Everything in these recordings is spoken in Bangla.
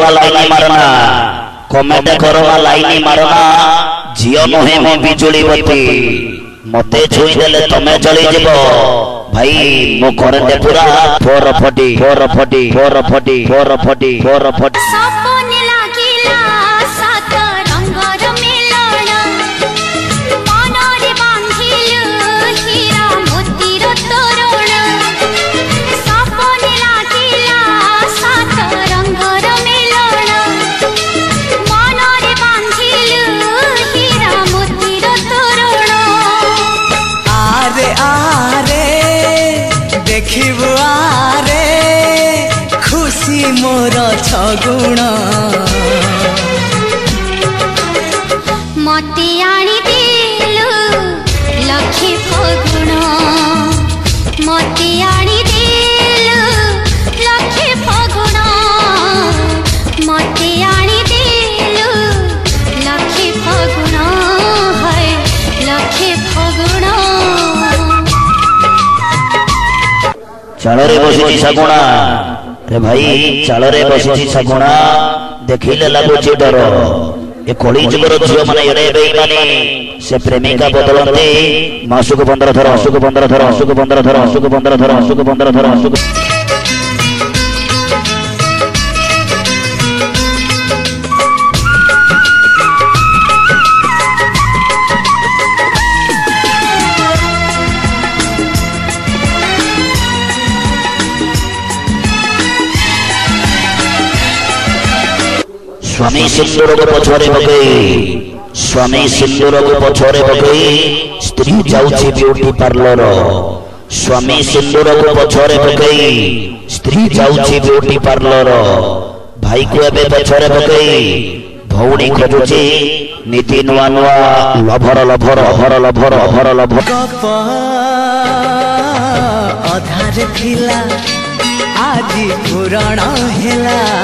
করবা লাইনি মারনা কমেন্ট করবা লাইনি মারনা ঝিও নহে মো বিজুড়িবতী মতে ছুঁই দেলে তমে চলি যাব ভাই মো করেন্টে পুরা four forty four forty four forty four forty four forty গুণ মতে আনি দেলু লক্ষে ফগুণ মতে আনি দেলু লক্ষে ফগুণ মতে আনি দেলু লক্ষে ফগুণ হয় লক্ষে ফগুণ চাড়রে বসেছি শাগুণা ଆରେ ଭାଇ ଚାଳରେ ବସିଛି ଶାଗୁଣା ଦେଖିଲେ ଲାଗୁଛି ଡର ଏ କଳି ଯୁଗର ଝିଅମାନେ ଏଡ଼େ ବେଇମାନେ ସେ ପ୍ରେମିକା ବଦଳନ୍ତି ମାସକୁ ପନ୍ଦର ଥର ଅସୁକୁ ପନ୍ଦର ଥର ଅସୁକୁ ପନ୍ଦର ଥର ଅସୁକୁ ପନ୍ଦର ଥର ଅସୁକୁ ପନ୍ଦର ଥର ଅସୁକୁ સ્વામી સુંદરોગ પછોરે પકઈ સ્વામી સુંદરોગ પછોરે પકઈ સ્ત્રી જાઉછી બ્યુટી પાર્લર સ્વામી સુંદરોગ પછોરે પકઈ સ્ત્રી જાઉછી બ્યુટી પાર્લર ભાઈકુ એબે પછોરે પકઈ ଭଉଣୀ ଖୋଜୁଛି ନୀତି ନୂଆ ନୂଆ lover lover over lover over lover ଅଧାରେ ଥିଲା ଆଜି ପୁରଣ ହେଲା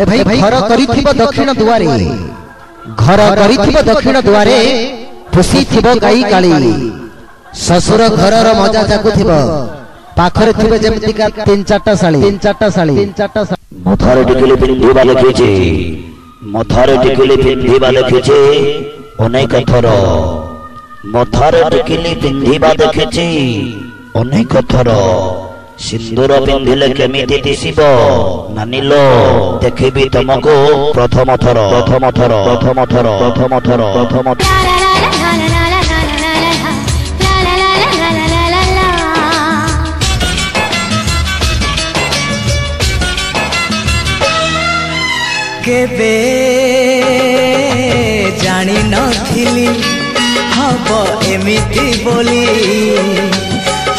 ଆରେ ଭାଇ ଘର କରିଥିବ ଦକ୍ଷିଣ ଦୁଆରେ ଘର କରିଥିବ ଦକ୍ଷିଣ ଦୁଆରେ ପୋଷିଥିବ ଗାଈ କାଳି ଶ୍ୱଶୁର ଘରର ମଜା ଚାକୁଥିବ ପାଖରେ ଥିବେ ଯେମିତିକା ତିନି ଚାରିଟା ଶାଳୀ ତିନି ଚାରିଟା ଶାଳୀ ତିନି ଚାରିଟା ମଥାରେ ଟିକିଲି ପିନ୍ଧିବା ଲେଖିଛି ମଥାରେ ଟିକିଲି ପିନ୍ଧିବା ଲେଖିଛି ଅନେକ ଥର ମଥାରେ ଟିକିଲି ପିନ୍ଧିବା ଦେଖିଛି ଅନେକ ଥର ସିନ୍ଦୁର ପିନ୍ଧିଲେ କେମିତି ଦିଶିବ ନାନିଲ ଦେଖିବି ତମକୁ ପ୍ରଥମ ଥର ପ୍ରଥମ ଥର ପ୍ରଥମ ଥର ପ୍ରଥମ ଥର ପ୍ରଥମ କେବେ ଜାଣିନଥିଲି ହବ ଏମିତି ବୋଲି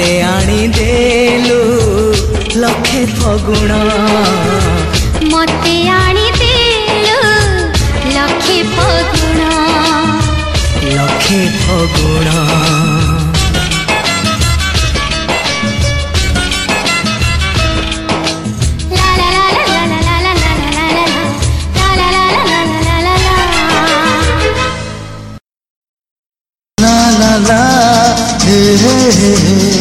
ମୋତେ ଆଣିଦେଲୁ ଲକ୍ଷେ ଫଗୁଣ ମୋତେ ଆଣିଦେଲୁ ଲକ୍ଷେ ଫଗୁଣ ଲକ୍ଷେ ଫଗୁଣ la la hey, hey, hey.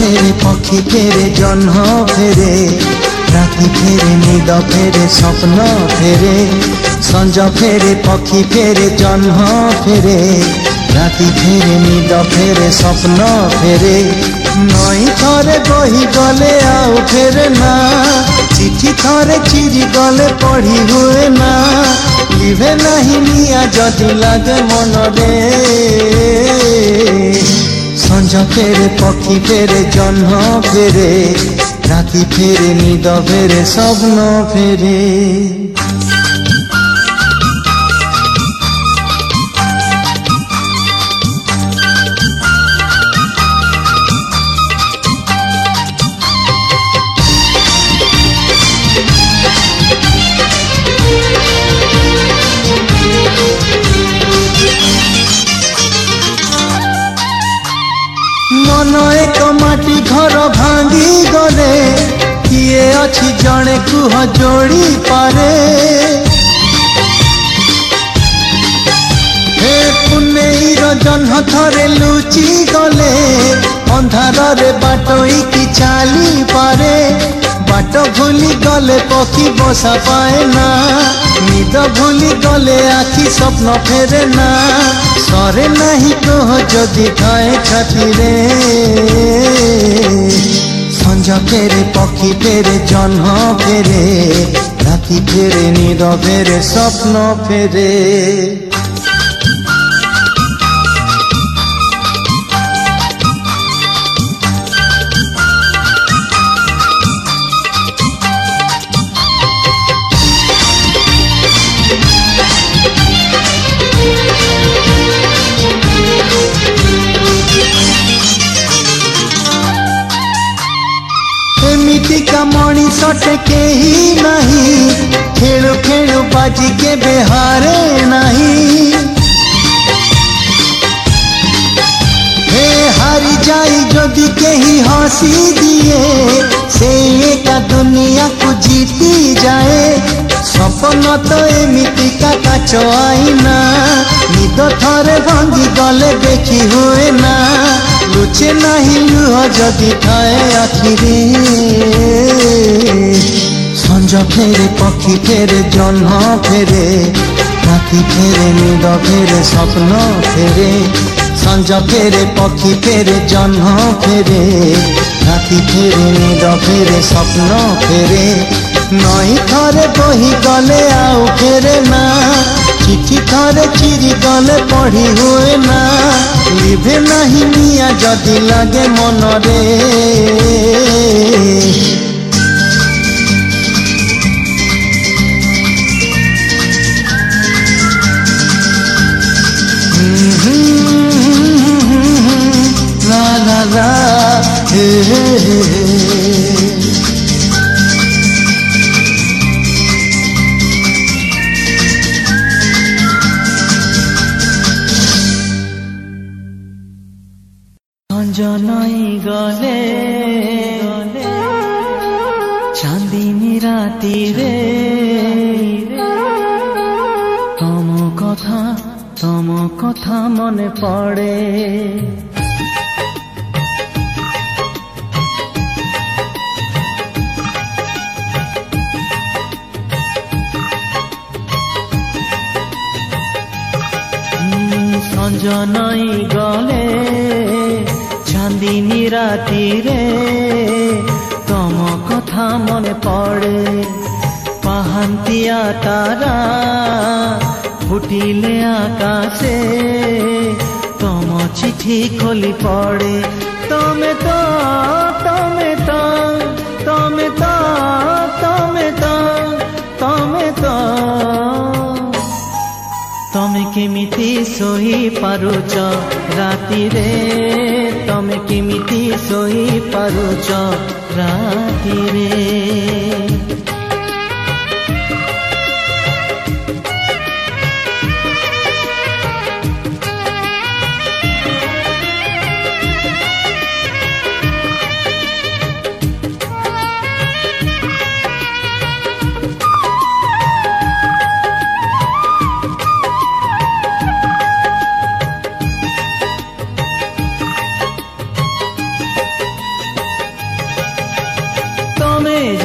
ফেরে পক্ষি ফেরে জহ্ন ফেরে রাতি ফেরে নিদ ফেরে স্বপ্ন ফেরে সঞ্জ ফেরে পক্ষি ফেরে জহ্ন ফেরে রাতি ফেরে নিদ ফেরে স্বপ্ন ফেরে নয় থরে বহি গলে আউ ফেরে না চিঠি থরে চিরি গলে পড়ি হুয়ে না নাহি নিয়া যদি লাগে মনরে ঝঞ্ঝ ফেরে পক্ষী ফেরে জহ্ন ফেরে রাতি ফেরে নিদ ফেরে স্বপ্ন ফেরে ଅଛି ଜଣେ କୁହ ଯୋଡ଼ି ପାରେ ହେ ପୁନେଇର ଜହ୍ନ ଥରେ ଲୁଚି ଗଲେ ଅନ୍ଧାରରେ ବାଟୋଇକି ଚାଲି ପାରେ বাট ভুলি গলে পক্ষী বসা পায় না নিদ ভুলি গলে আখি স্বপ্ন ফেরে না সরে নাহি কহ যদি থয় ছাতিরে চকেরে পক্ষী পেরে জন্ম ফেরে রাতি ফেরে নীরবের স্বপ্ন ফেরে लौट के ही नहीं खेड़ो खेड़ो बाजी के बिहारे नहीं हे हारी जाई যদি কেহি হাসি দিয়ে সে একা দুনিয়াকু জিতি যায় স্বপ্ন তো এমিতিকা কাচ আইনা নিদ থরে ভাঙ্গি গলে দেখি হুয়ে না লুচে নাহি লুহ যদি ঠায়ে আখিরে সঞ্জ ফেরে পক্ষী ফেরে জহ্ন ফেরে রাতি ফেরে নিদ ফেরে স্বপ্ন ফেরে সঞ্জ ফেরে পক্ষী ফেরে জহ্ন ফেরে রাতি ফেরে নিদ ফেরে স্বপ্ন ফেরে নই থরে বহি গলে আউ ফেরে না চিঠি ঘরে চিরি গলে পড়ি হুয়ে না লিভে নাহি নিয়া যদি লাগে মনরে লা লা লা হে হে হে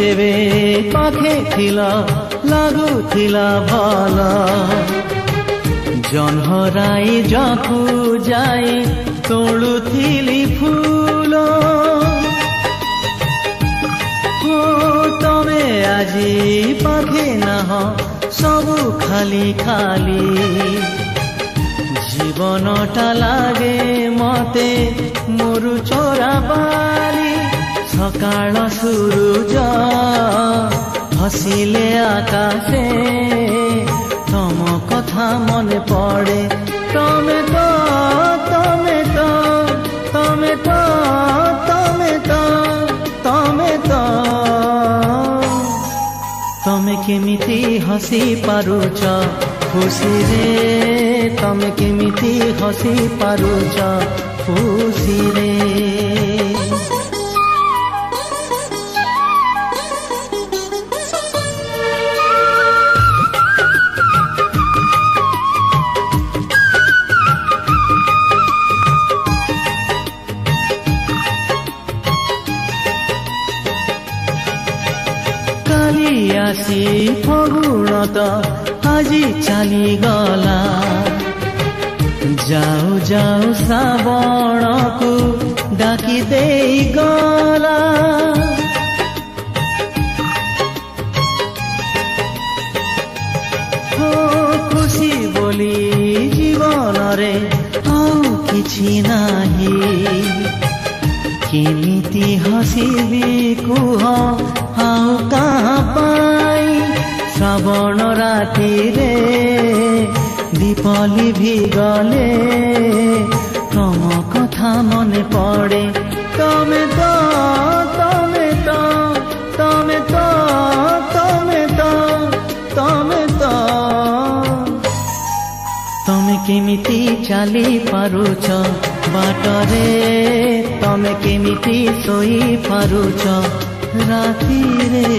ତେବେ ପାଖେ ଥିଲା ଲାଗୁଥିଲା ଭଲ ଜହ୍ନରାଇ ଯାକୁ ଯାଇ ତୋଳୁଥିଲି ଫୁଲ ତମେ ଆଜି ପାଖେ ନାହ ସବୁ ଖାଲି ଖାଲି জীবনটা লাগে মতে মরু চোরা বালি ସକାଳ ସୂରୁଜ ହସିଲେ ଆକାଶେ ତମ କଥା ମନେ ପଡ଼େ ତମେ ତ ତମେ ତ ତମେ ତ ତମେ ତ ତମେ ତ ତମେ କେମିତି ହସି ପାରୁଛ ଖୁସିରେ ତମେ କେମିତି ହସି ପାରୁଛ ଖୁସିରେ তো আজি চালি গলা যাও যাও শ্রাবণকু ডাকি দেই গলা খুশি বলি জীবনরে ଆଉ କିଛି ନାହିଁ କେମିତି ହସିବି କୁହ ଆଉ କାହା শ্রাবণ রাতিরে দীপলি ভিগলে তম কথা মনে পড়ে তমে তো তমে তো তমে তো তমে তো তমে তো তমে কেমিতি চালি পারুছ বাটরে তমে কেমিতি শোই পারুছ রাতিরে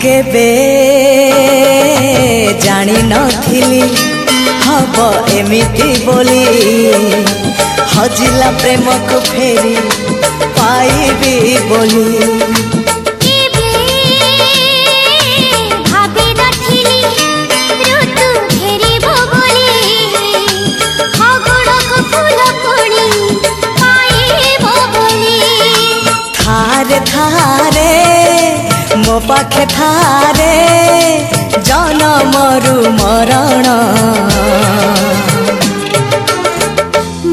que ଭାବ ଏମିତି ବୋଲି ହଜିଲା ପ୍ରେମକୁ ଫେରି ପାଇବି ବୋଲି ধারে ধারে মো পাখে ধারে મારું મરણા મતે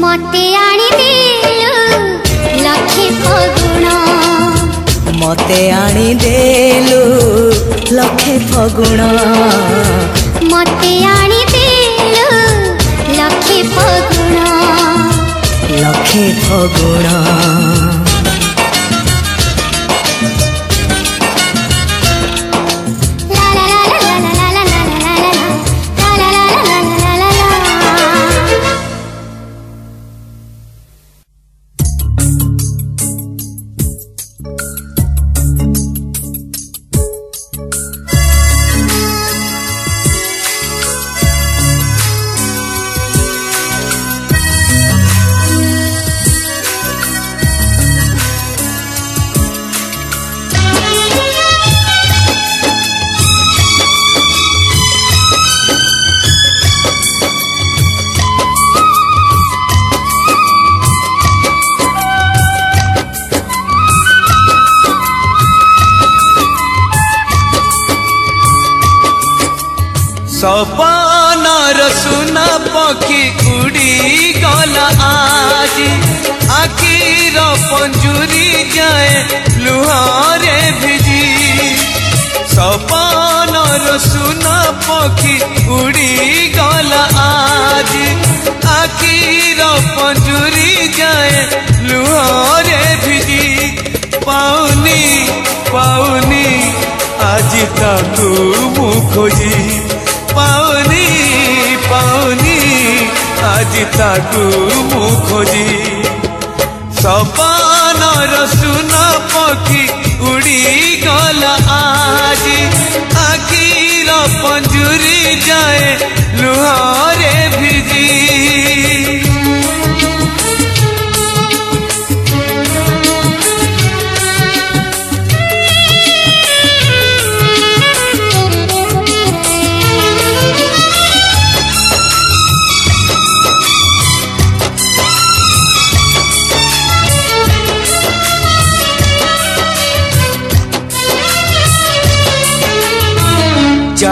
આણી દેલું લખે ફગુણ મતે આણી દેલું લખે ફગુણ મતે આણી દેલું લખે ફગુણ લખે ફગુણ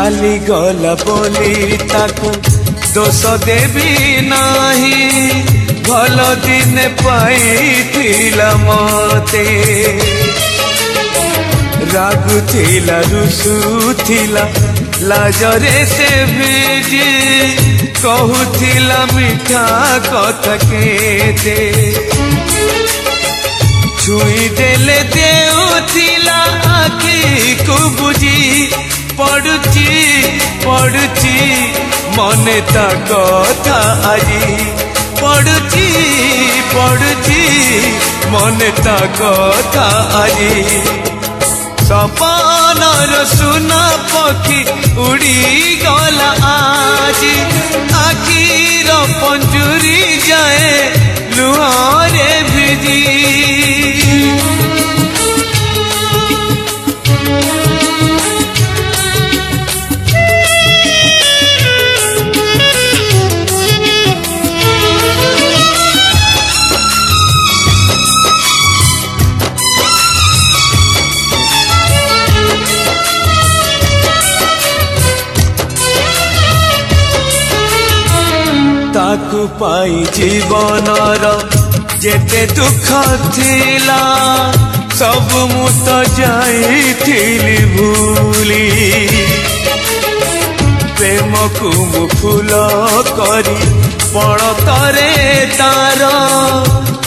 ଖାଲି ଗଲ ବୋଲି ତାକୁ ଦୋଷ ଦେବି ନାହିଁ ଭଲ ଦିନେ ପାଇଥିଲା ମତେ ରାଗୁଥିଲା ରୁଷୁଥିଲା ଲାଜରେ ସେ ବିଜି କହୁଥିଲା ମିଠା କଥା କେତେ ଛୁଇଁ ଦେଲେ ଦେଉଥିଲା ଆଖିକୁ ବୁଝି পড়ুছি পড়ুছি মনে তা কথা আজি পড়ুছি পড়ুছি মনে তা কথা আজি সপানর সুনা পক্ষী উড়ি গলা আজি আখির পঞ্জুরি যায় লুহরে ভিজি ତାକୁ ପାଇ ଜୀବନର ଯେତେ ଦୁଃଖ ଥିଲା ସବୁ ମୁଁ ତ ଯାଇଥିଲି ଭୁଲି ପ୍ରେମକୁ ମୁଁ ଫୁଲ କରି ପଣ କରେ ତାର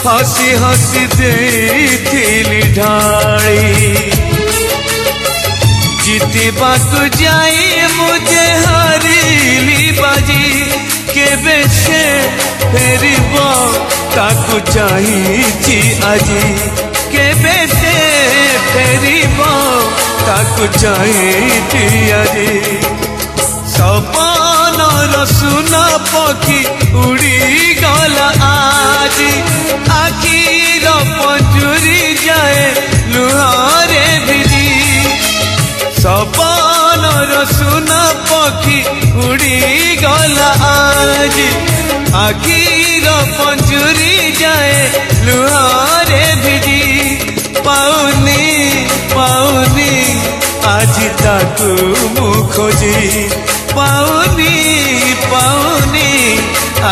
ହସି ହସି ଦେଇଥିଲି ଢାଳି ଜିତିବାକୁ ଯାଇ ମୁଁ ଯେ के फेरि ताकु चाहिची आजी केबे से फेरि ताकु चाहिची आजी सपनर सुन पखी उड़ी गला आजी आखिर पचुरी जाए लुहरे भिजी सपन মনর সুনা পক্ষী উড়ি গলা আজ আখির পঞ্জুরি যায় লুহরে ভিজি পাউনি পাউনি আজি তাকু মু খোঁজি পাউনি পাউনি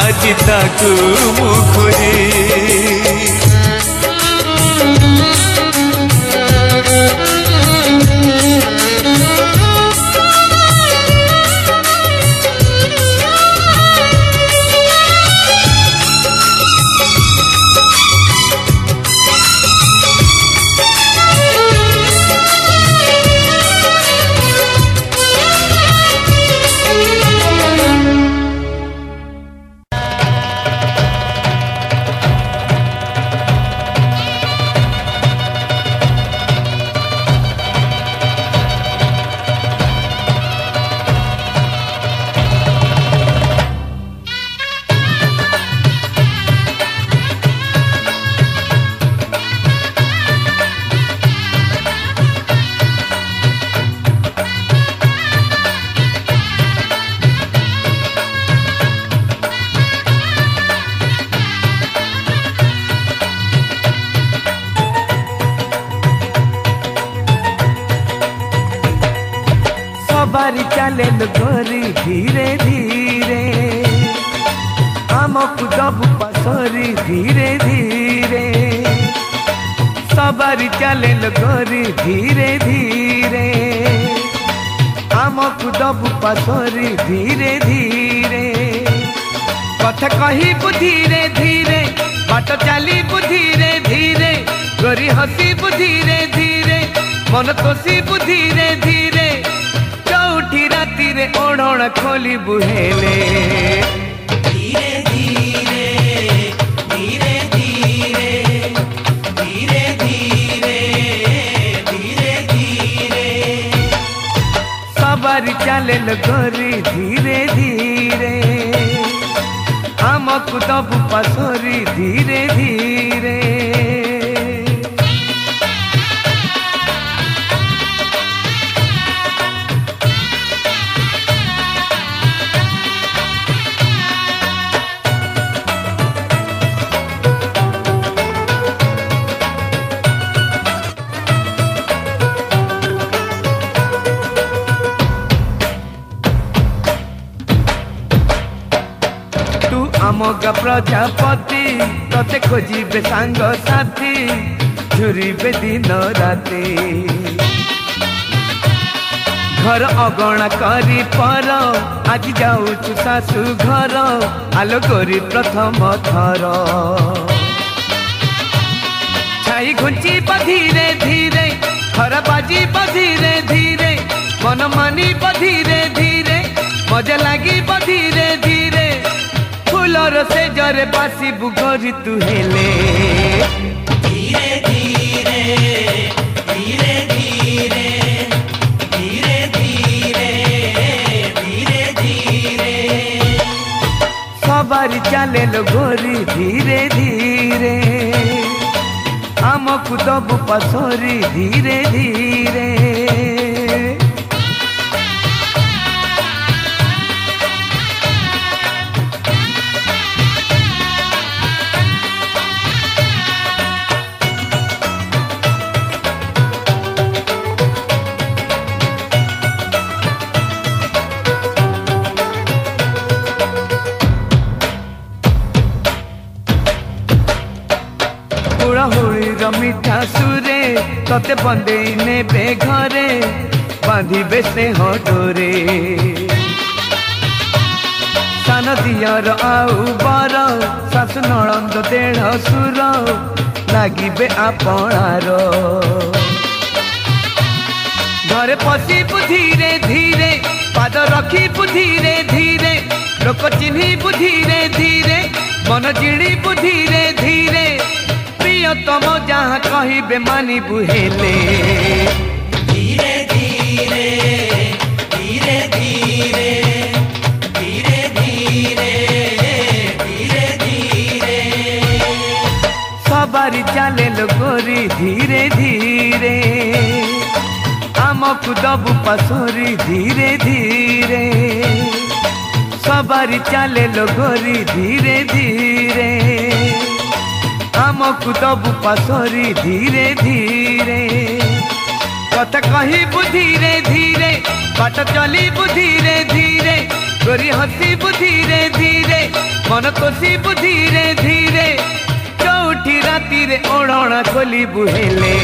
আজি তাকু মু খোঁজি मागण करी पर आज जाऊ शाशु घर आलोकरी प्रथम थर छाई घुंची बधीरे धीरे खर बाजी बधीरे धीरे मन मानी बधीरे धीरे मजा लगी बधीरे धीरे फूल रेजर जरे बासी बुघ सवारी चले लो गोरी धीरे धीरे आम कुदब पसोरी धीरे धीरे ততে বন্দেই নেবে ঘরে বাঁধিবে স্নেহ ডোরে সান দিয়র আউ বর শাশু নড়ন্দ দেঢ় সুর লাগিবে আপনার ঘরে পশিবু ধীরে ধীরে পাদ রখিবু ধীরে ধীরে লোক চিহ্নিবু ধীরে ধীরে মন চিড়িবু ধীরে ধীরে प्रिय तम जहाँ कही मानी बुहेले धीरे धीरे धीरे धीरे धीरे धीरे धीरे धीरे सबारी चले लो गोरी धीरे धीरे नाम को दब पसरी धीरे धीरे कत कही बुधीरे धीरे बाट चली बुधीरे धीरे गोरी हसी बुधीरे धीरे मन तोषी बुधीरे धीरे चौठी राति रे ओढ़ बुहेले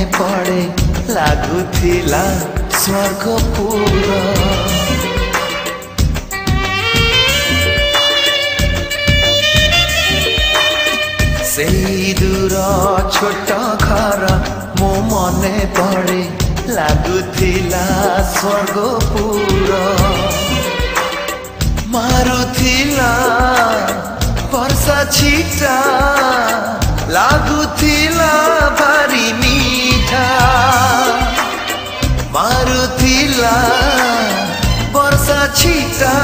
ମନେ ପଡ଼େ ଲାଗୁଥିଲା ସ୍ୱର୍ଗପୁର সেই দূর ছোট ঘর মো মনে পড়ে লাগুথিলা স্বর্গপুর মারুথিলা বর্ষা ছিটা লাগুথিলা ভারি পিঠা মারুথিলা ବର୍ଷା ଛିଟା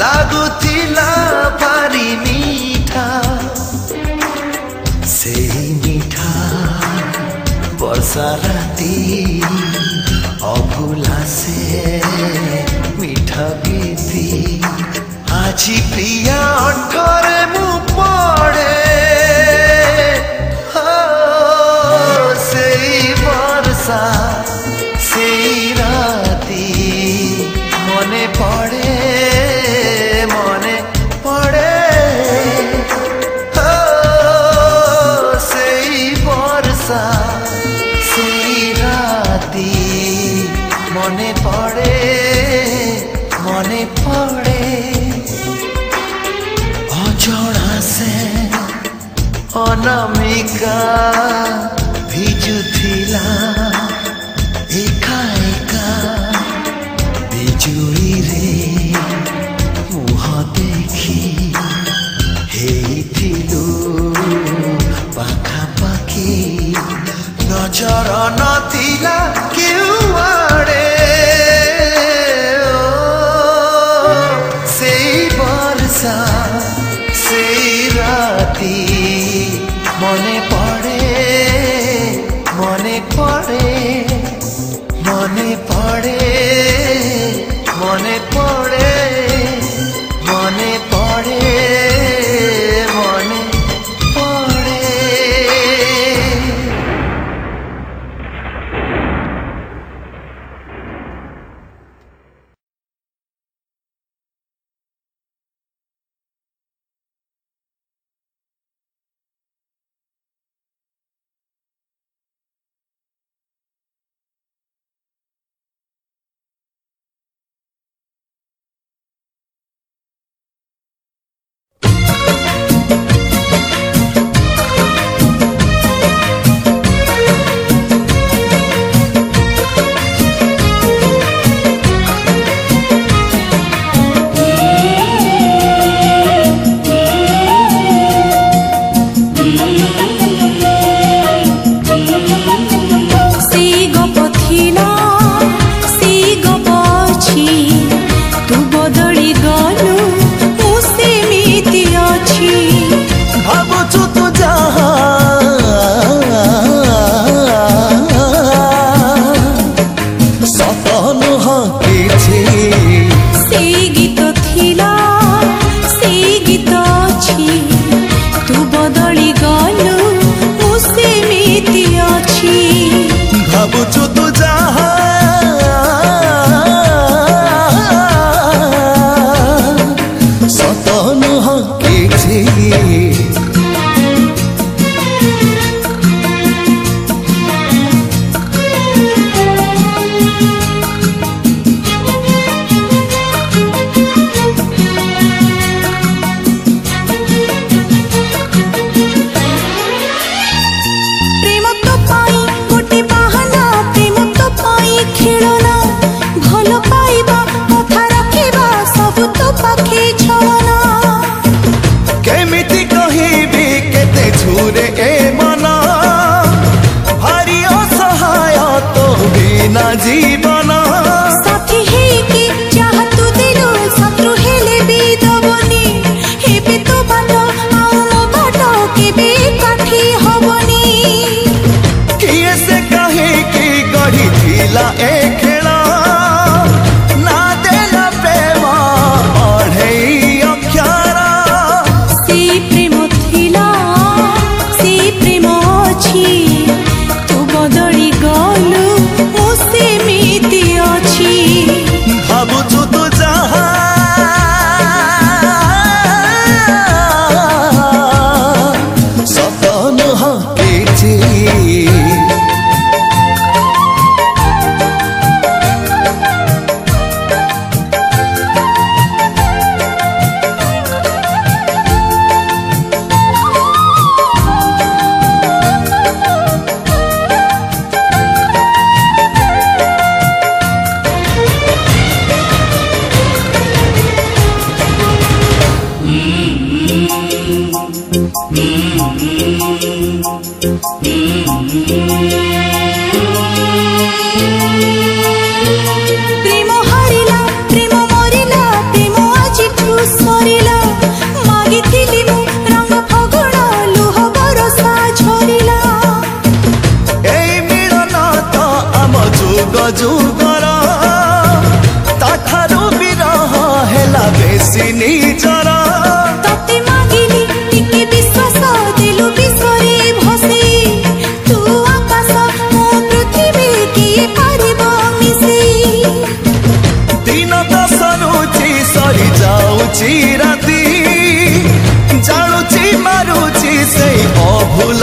ଲାଗୁଥିଲା ଭାରି ମିଠା ସେଇ ମିଠା ବର୍ଷା ରାତି ଅଭୁଲା ସେ ମିଠା ଗୀତି ଆଜି ପ୍ରିୟା ଅଣ୍ଠରେ ମୁଁ ପଡ଼େ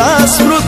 las frutas.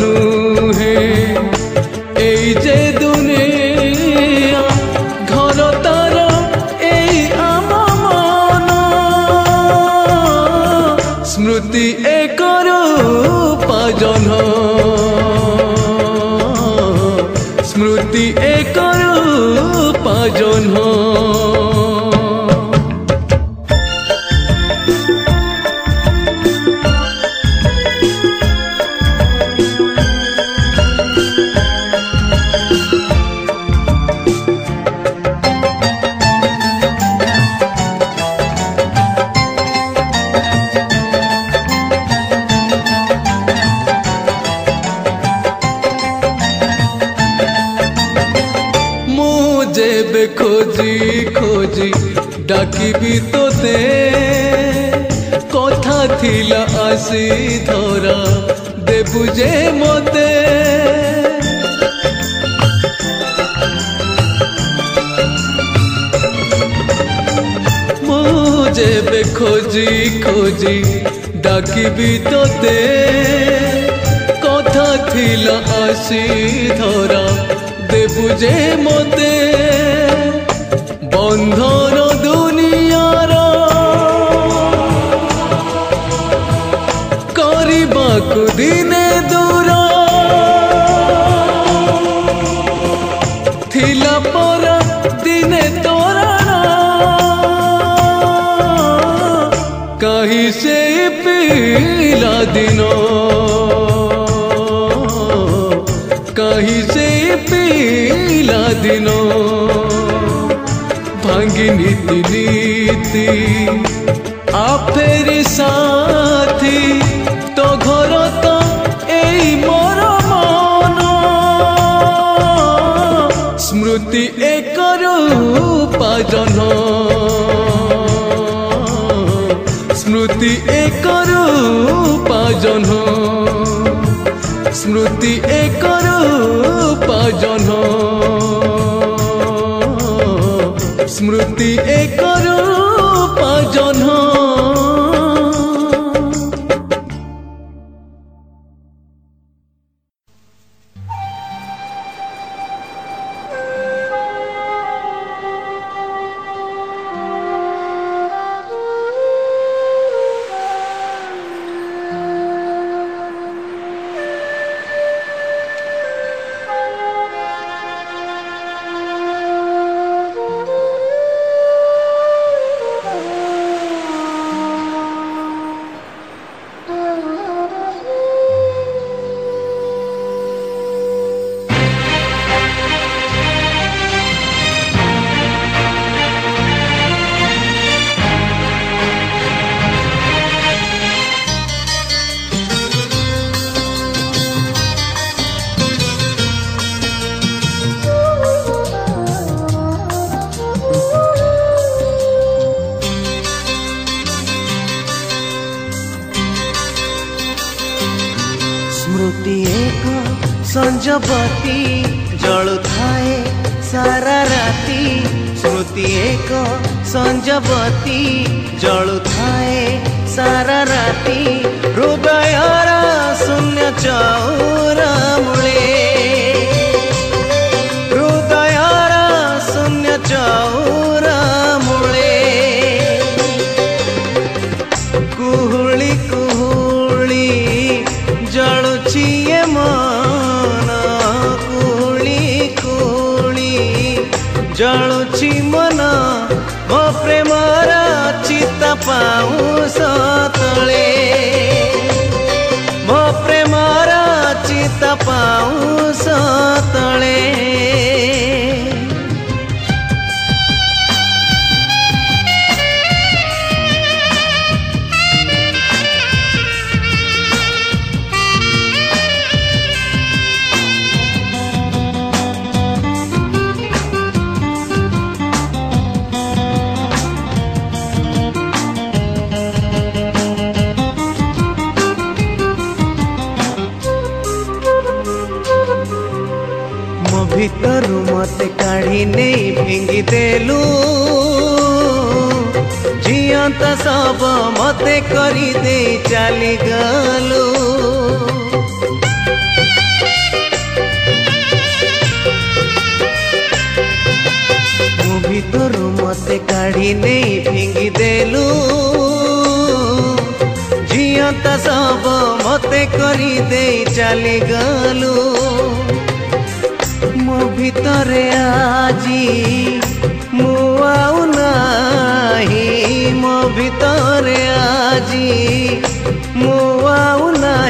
no খুঁজি ডাকিবি তোতে কথা ছিল আসি ধরা দেবু যে মতে বন্ধন कठिन कहीं से पीला दिनो भांगी नीति नीति आप फेरी साथी तो घर तो ए मोर मन स्मृति एक रूपा जन স্মৃতি পাজন স্মৃতি একর পাজন স্মৃতি একর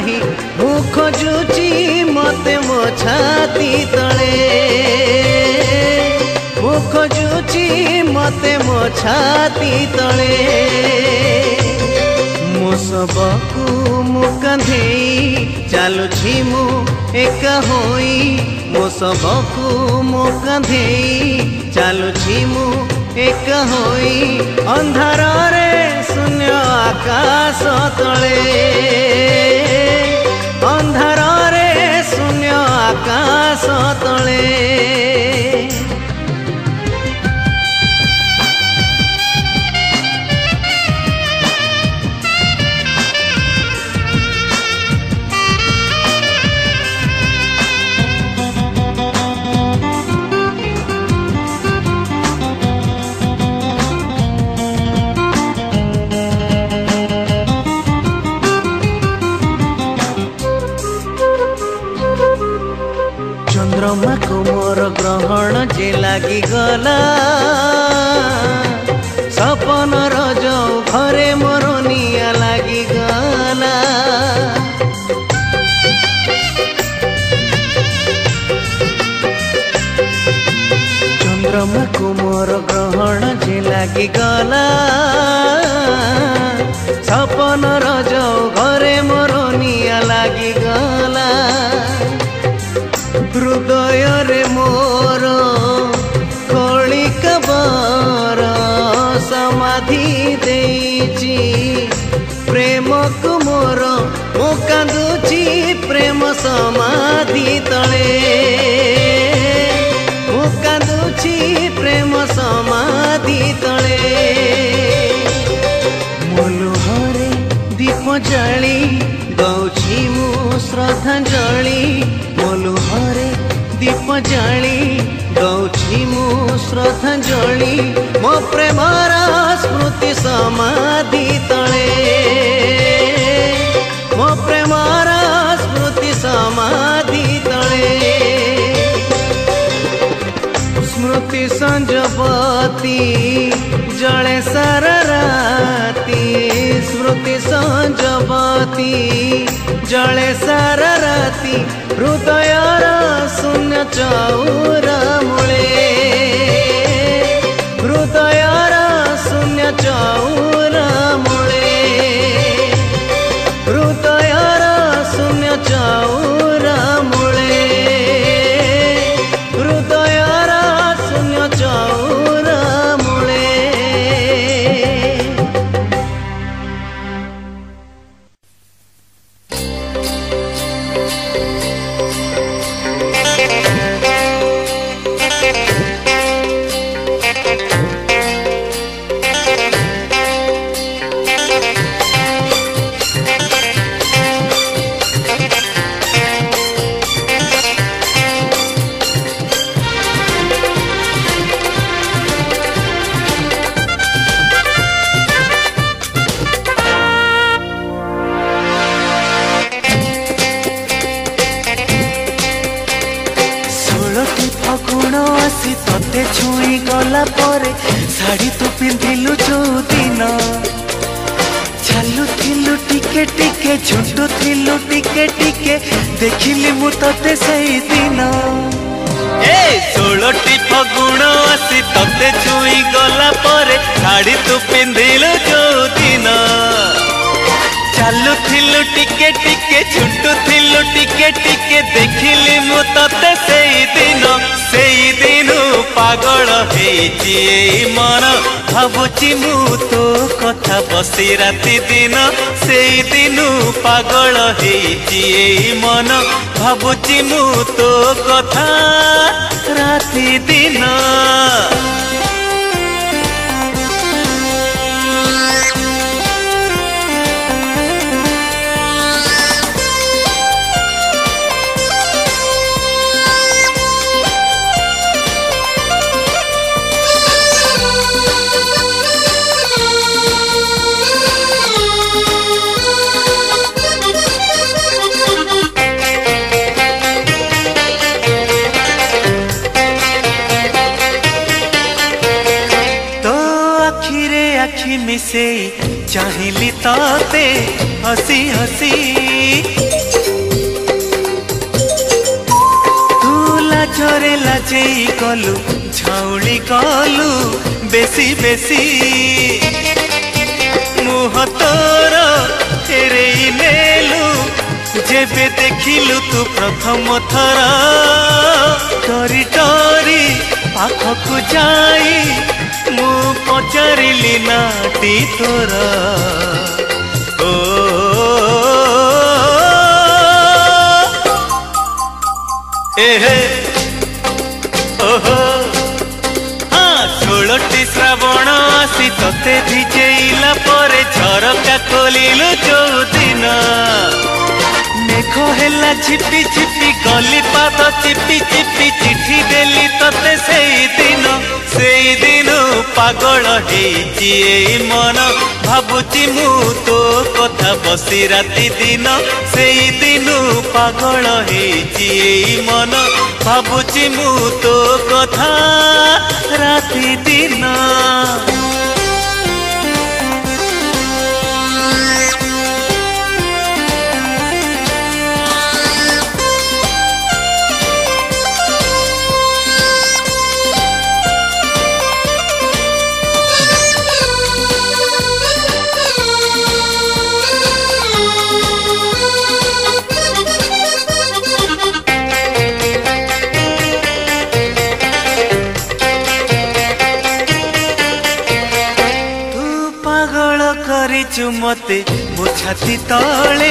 ନାହିଁ ମୁଁ ଖୋଜୁଛି ମୋତେ ମୋ ଛାତି ତଳେ ମୁଁ ଖୋଜୁଛି ମୋତେ ମୋ ଛାତି ତଳେ ମୋ ଶବକୁ ମୁଁ କାନ୍ଧେଇ ଚାଲୁଛି ମୁଁ ଏକା ହୋଇ ମୋ ଶବକୁ ମୁଁ କାନ୍ଧେଇ ଚାଲୁଛି ମୁଁ ଏକା ହୋଇ ଅନ୍ଧାରରେ ଆକାଶ ତଳେ ଅନ୍ଧାରରେ ଶୂନ୍ୟ ଆକାଶ ତଳେ ब्रह्माको मोर ग्रहण जे लागि गला सपन र जाउ खरे मरो निया लागि गला चन्द्रमाको मोर ग्रहण जे लागि गला सपन र जाउ घरे मरो निया लागि गला ହୃଦୟରେ ମୋର କଳିକବାର ସମାଧି ଦେଇଛି ପ୍ରେମକୁ ମୋର ମୁଁ କାନ୍ଦୁଛି ପ୍ରେମ ସମାଧି ତଳେ ମୁଁ ପ୍ରେମ ସମାଧି ତଳେ ମୋଲୁହରେ ଦୀପ ଜାଳି ଦଉଛି ମୁଁ ଶ୍ରଦ୍ଧାଞ୍ଜଳି ମୋଲୁହରେ जाणी गौछी मु श्रद्धा श्रद्धाजलि मो प्रेमर स्मृति समाधि तले मो प्रेमर स्मृति समाधि तले स्मृति संजवती जळे सरराती स्मृति संजवती सर सरराती रुतयारा शून्य चाउर मुळे ହେଇଛି ମନ ଭାବୁଛି ମୁଁ ତୋ କଥା ବସି ରାତି ଦିନ ସେଇ ସେଇଦିନୁ ପାଗଳ ହେଇଛି ଏଇ ମନ ଭାବୁଛି ମୁଁ ତୋ କଥା ରାତି ଦିନ से चाहे लिताते हसी हसी तू लाजरे लाजे कलु झाउली कलु बेसी बेसी मुह तोर तेरे नेलु जेबे देखिलु तू प्रथम थर डरी डरी पाखकु जाई पचारी नाटी तोरा ओ ए हे हाँ, श्रावण आसी तते भिजेला पर झरका खोलु जो दिन मेघ है छिपि छिपि गली पाद चिपि चिपि चिठी देली तते से दिन से दिन পাগল ହେଇଛି ଏଇ ମନ ଭାବୁଛି ମୁଁ ତୋ କଥା ବସି ରାତି ଦିନ ସେଇ ଦିନୁ ପାଗଳ ହେଇଛି ଏଇ ମନ ଭାବୁଛି ମୁଁ ତୋ କଥା ରାତି ଦିନ মতে ମୋ ଛାତି ତଳେ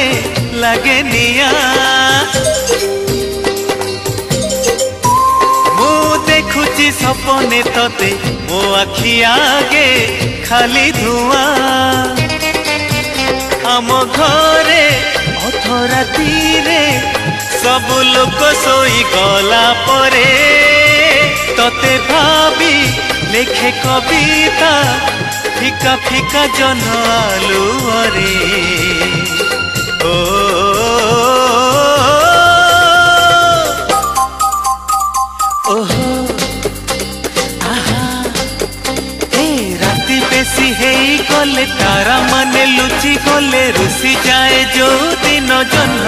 ଲାଗେ ନିଆଁ ମୁଁ ଦେଖୁଛି ସପନେ ତତେ ମୋ ଆଖି ଆଗେ ଖାଲି ଧୂଆଁ ଆମ ଘରେ ଅଧ ରାତିରେ ସବୁ ଲୋକ ଶୋଇଗଲା ପରେ ତତେ ଭାବି ଲେଖେ କବିତା ফিকা ফিকা জন আলু আরে ও বেশি হেই গলে তারা মানে লুচি গলে রুসি যায় যৌদিন জহ্ন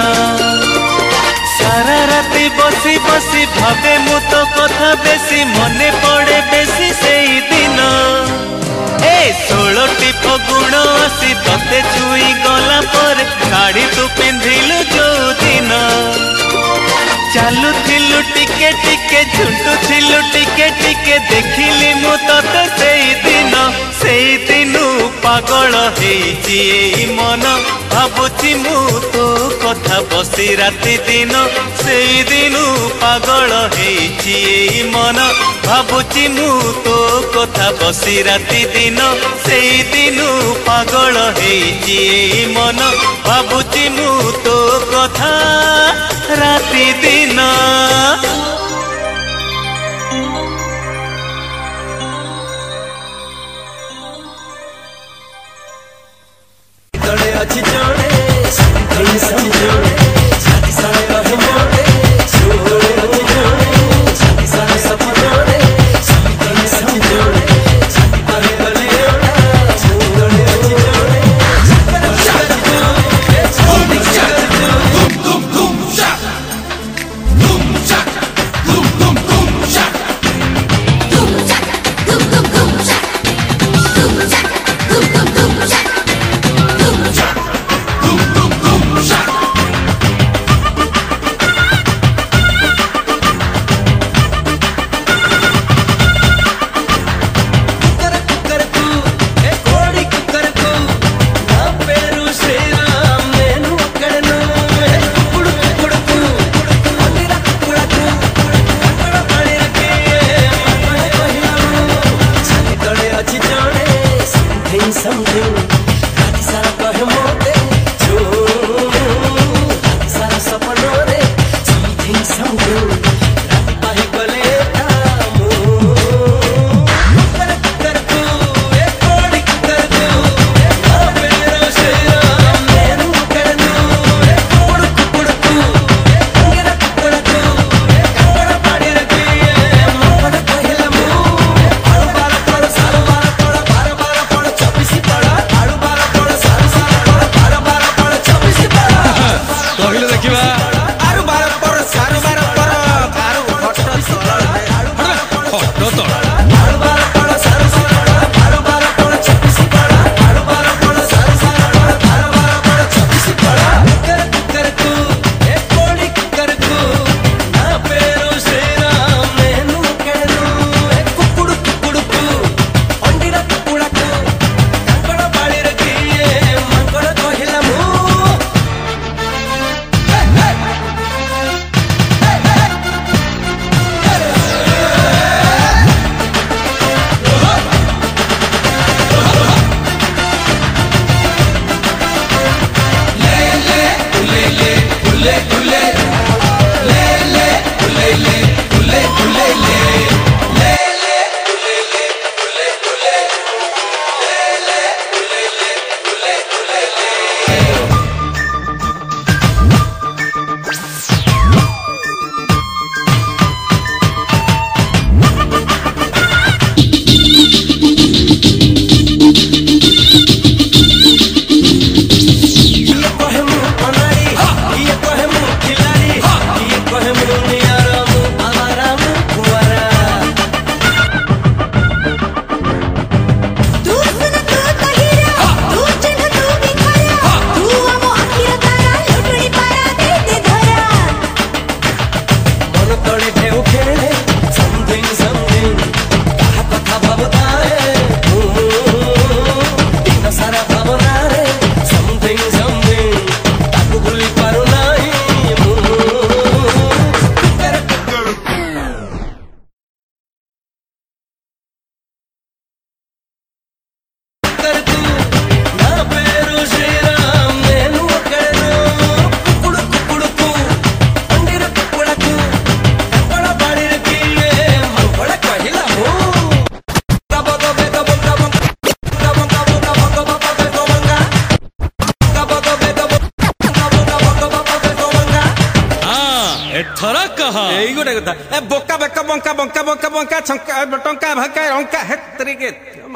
সারা রাতে বসি বসি ভাবে মতো কথা বেশি মনে পড়ে বেশি সেই দিন ଝିଅଟି ଫଗୁଣ ଆସି ତତେ ଛୁଇଁ ଗଲା ପରେ ଶାଢ଼ୀ ତୁ ପିନ୍ଧିଲୁ ଯୋଉ ଦିନ ଚାଲୁଥିଲୁ ଟିକେ ଟିକେ ଝୁଣ୍ଟୁଥିଲୁ ଟିକେ ଟିକେ ଦେଖିଲି ମୁଁ ତତେ ସେଇଦିନ ସେଇଦିନୁ ପାଗଳ ହେଇଛି ଏଇ ମନ ଭାବୁଛି ମୁଁ ତୋ କଥା ବସି ରାତି ଦିନ ସେଇଦିନୁ ପାଗଳ ହେଇଛି ଏଇ ମନ ଭାବୁଛି ମୁଁ ତୋ কথা বসি রাতি দিন সেই দিনু পাগল হেইছি মন ভাবুছি মু তো কথা राती दिना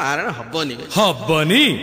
મારણ હબ્બની હબ્બની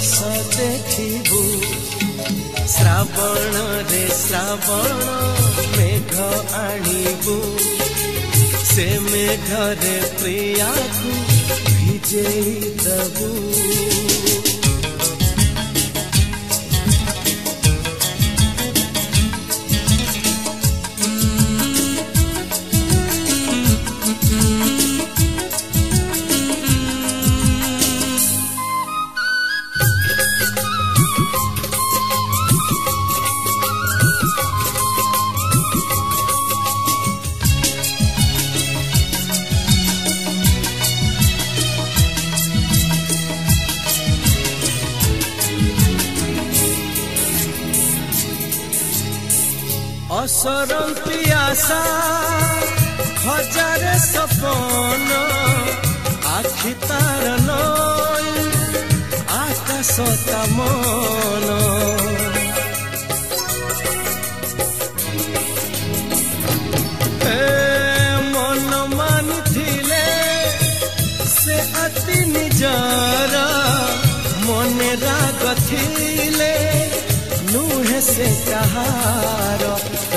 आस देखू श्रावण रे श्रावण मेघ आणबु से मेघ रे प्रिया भिजे दबू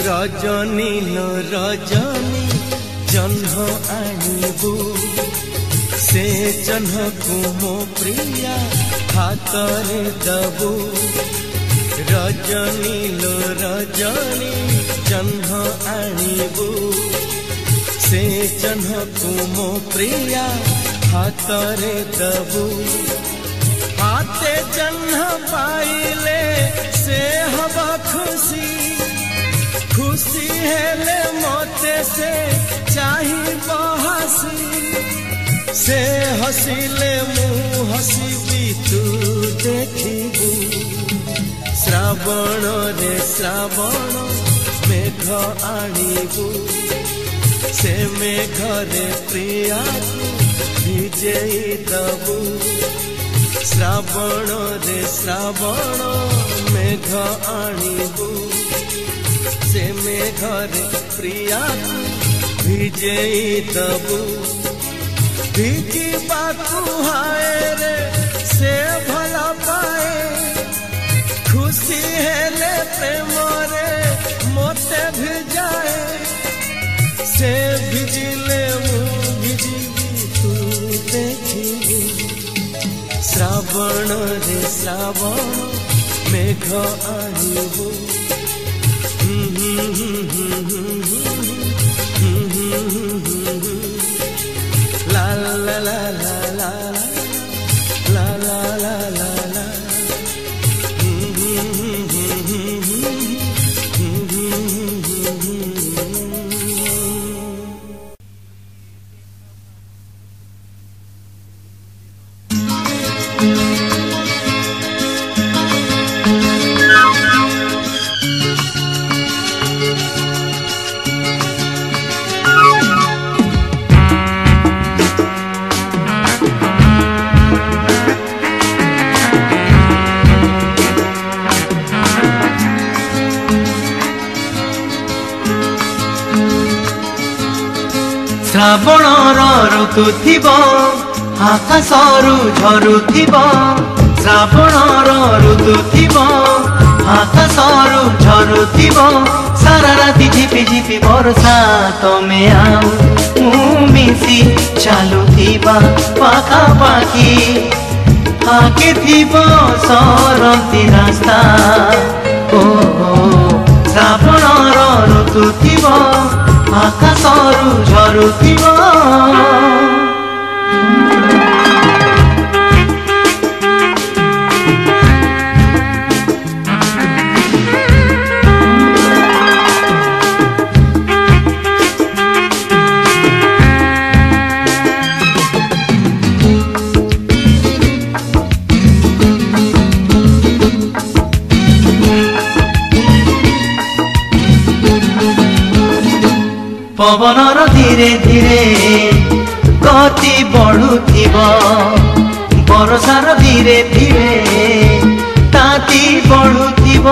রজনী লো রজনী জহ্ন আনিবু সে জহ্নকু মো প্রিয়া হাতরে দবু রজনী লো রজনী জহ্ন আনিবু সে জহ্নকু মো প্রিয়া হাতরে দবু चन्ह पाइले से हवा खुशी खुशी हेले मोते से चाही बहसी से हसीले मुँह हसीबी तू देखिबू श्रावण रे श्रावण मेघ आनिबू से मेघ रे प्रिया विजयी दबू श्रावण रे श्रावण मेघ आणबु से मेघ रे प्रिया विजयी दबु भिजवा तुहाए रे से भला पाए खुशी हेले प्रेम रे मोते भिजाए से भिजिले मु भिजी तू देखी শ্রাবণরে শ্রাবণ মেঘ আনিব লা লা লা କାଟୁଥିବ ଆକାଶରୁ ଝରୁଥିବ ଶ୍ରାବଣର ଋତୁ ଥିବ ଆକାଶରୁ ଝରୁଥିବ ସାରା ରାତି ଝିପି ଝିପି ବର୍ଷା ତମେ ଆଉ ମୁଁ ମିଶି ଚାଲୁଥିବା ପାଖାପାଖି ଆଗେ ଥିବ ସରନ୍ତି ରାସ୍ତା ଓ ଶ୍ରାବଣର ଋତୁ ଥିବ ଆକାଶରୁ ଝରୁଥିବ पवनर धीरे धीरे ବଢୁଥିବ ବରଷାର ଧୀରେ ଧୀରେ ତାତି ବଢୁଥିବ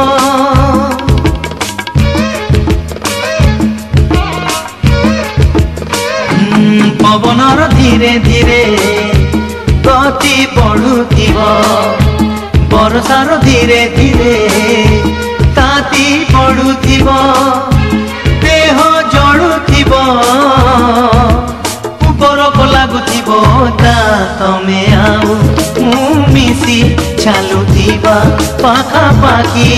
ପବନର ଧୀରେ ଧୀରେ ଗତି ବଢୁଥିବ ବରଷାର ଧୀରେ ଧୀରେ ତାତି ବଢୁଥିବ ଦେହ ଜଳୁଥିବ ତମେ ଆଉ ମୁଁ ମିଶି ଚାଲୁଥିବା ପାଖାପାଖି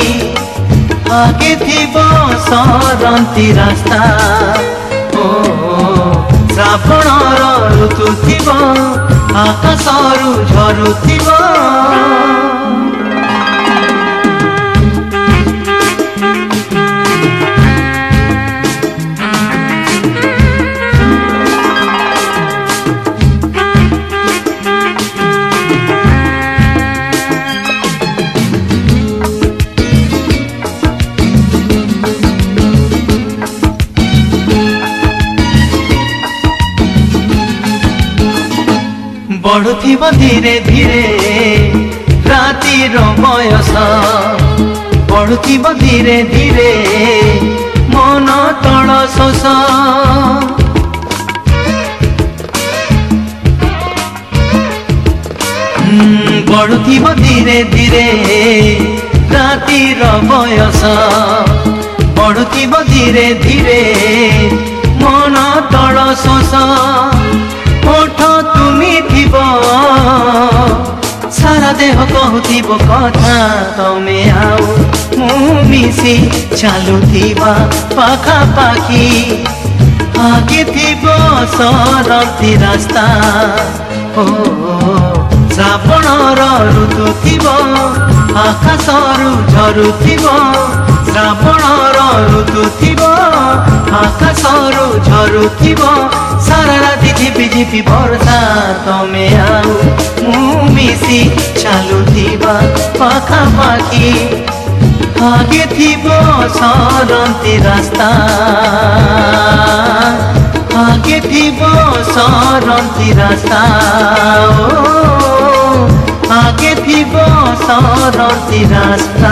ଆଗେ ଥିବ ସରନ୍ତି ରାସ୍ତା ଓ ଶ୍ରାବଣର ଋତୁ ଥିବ ଆକାଶରୁ ଝରୁଥିବ बढ़ुव धीरे धीरे राति रयस बढ़ुव धीरे धीरे मन तल सस बढ़ुव धीरे धीरे राति रयस बढ़ुव धीरे धीरे मन तल सस देह कहुथिब कथा तमे आओ मुमिसि चालुथिबा पाखापाखि आकिथिब सरति रास्ता हो सापणर ऋतु थिब आकाशरु झरुथिब ଶ୍ରାବଣର ଋତୁ ଥିବ ଆକାଶରୁ ଝରୁଥିବ ସାରା ରାତି ଝିପି ଝିପି ବର୍ଷା ତମେ ଆଉ ମୁଁ ମିଶି ଚାଲୁଥିବା ପାଖାପାଖି ଆଗେ ଥିବ ସରନ୍ତି ରାସ୍ତା আগে দিব সরন্তি রাস্তা আগে থিব সরতি রাস্তা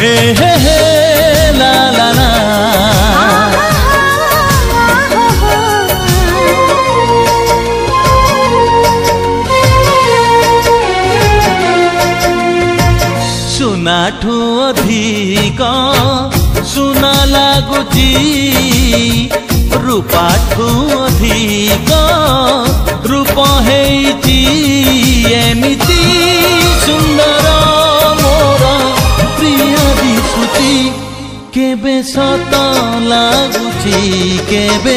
Hey, hey, hey. ସୁନାଠୁ ଅଧିକ ସୁନା ଲାଗୁଛି ରୂପାଠୁ ଅଧିକ ରୂପ ହେଇଛି ଏମିତି ସୁନ୍ଦର ମୋର ପ୍ରିୟ ଦିଶୁଛି କେବେ ସତ ଲାଗୁଛି କେବେ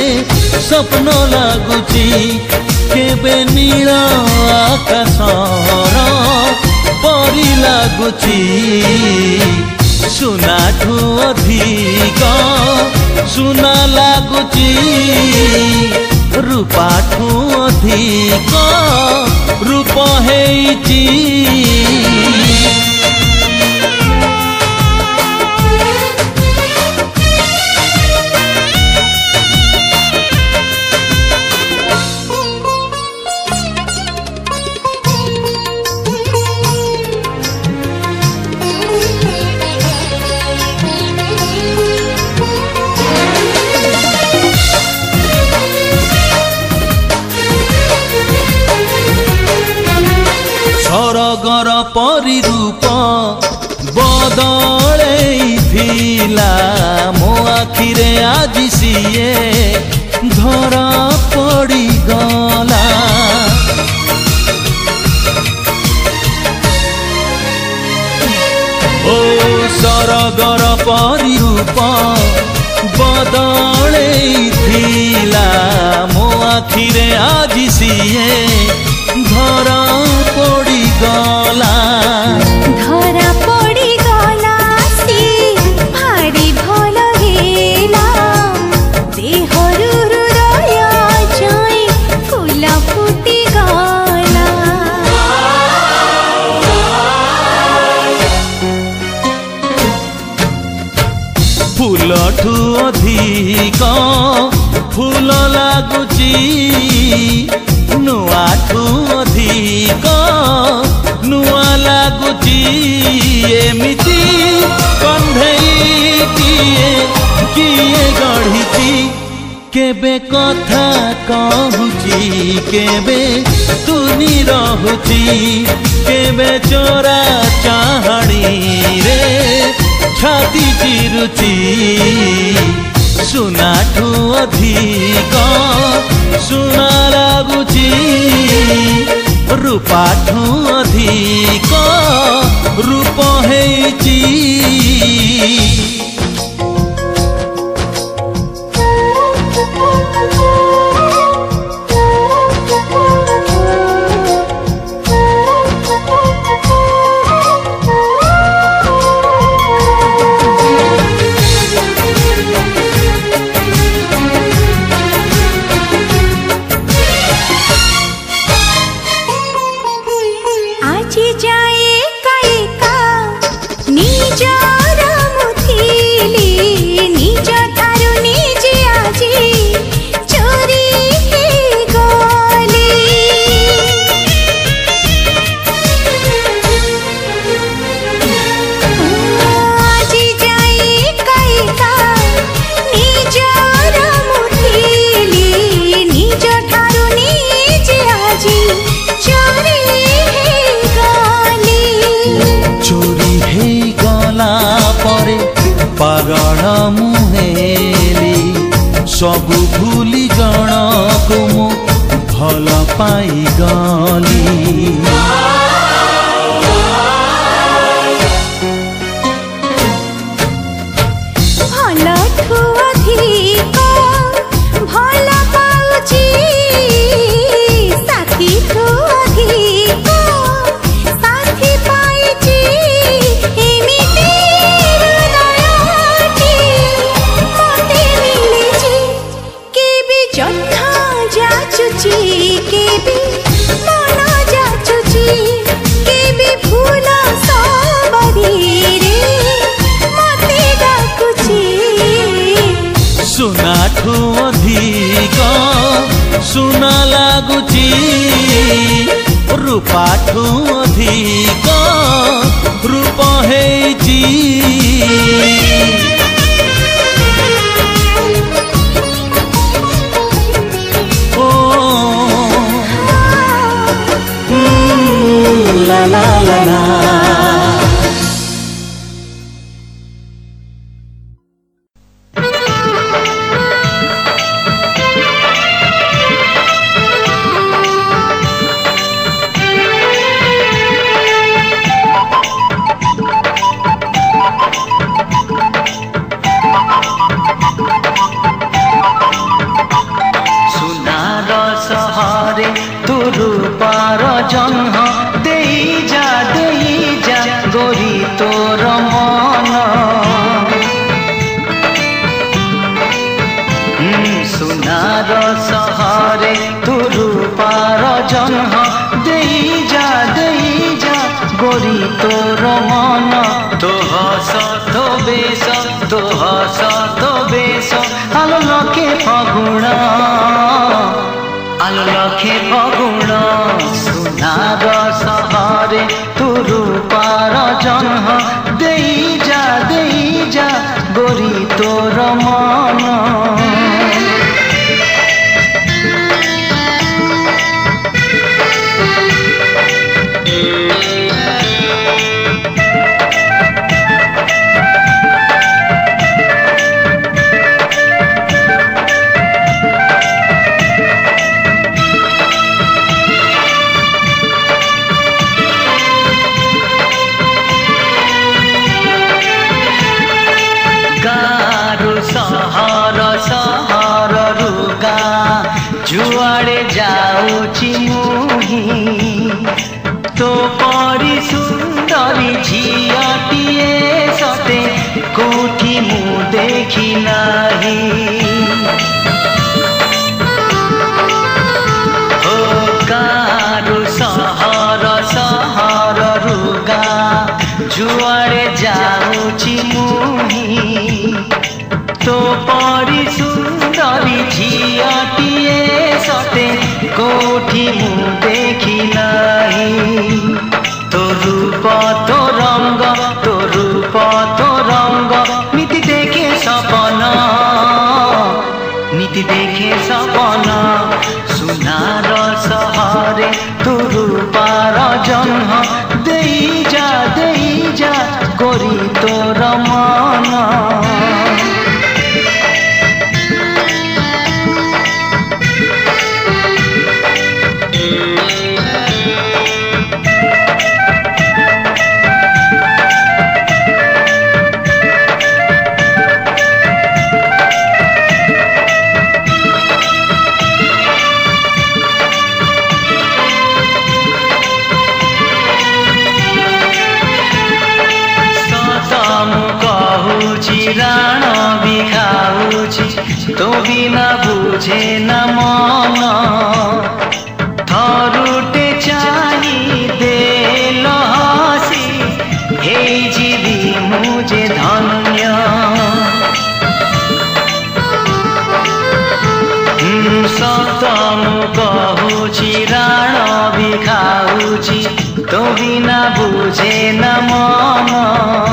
ସ୍ୱପ୍ନ ଲାଗୁଛି କେବେ ନୀଳ ଆକାଶର ପରି ଲାଗୁଛି ସୁନାଠୁ ଅଧିକ ସୁନା ଲାଗୁଛି ରୂପାଠୁ ଅଧିକ ରୂପ ହେଇଛି तस्वीरें आज सी है କିଏ ଗଢ଼ିଛି କେବେ କଥା କହୁଛି କେବେ ତୁନି ରହୁଛି କେବେ ଚୋରା ଚାହାଣୀରେ ଛାତି ଚିରୁଛି ସୁନାଠୁ ଅଧିକ ସୁନା ଲାଗୁଛି ରୂପାଠୁ ଅଧିକ ରୂପ ହେଇଛି बुझे न मामा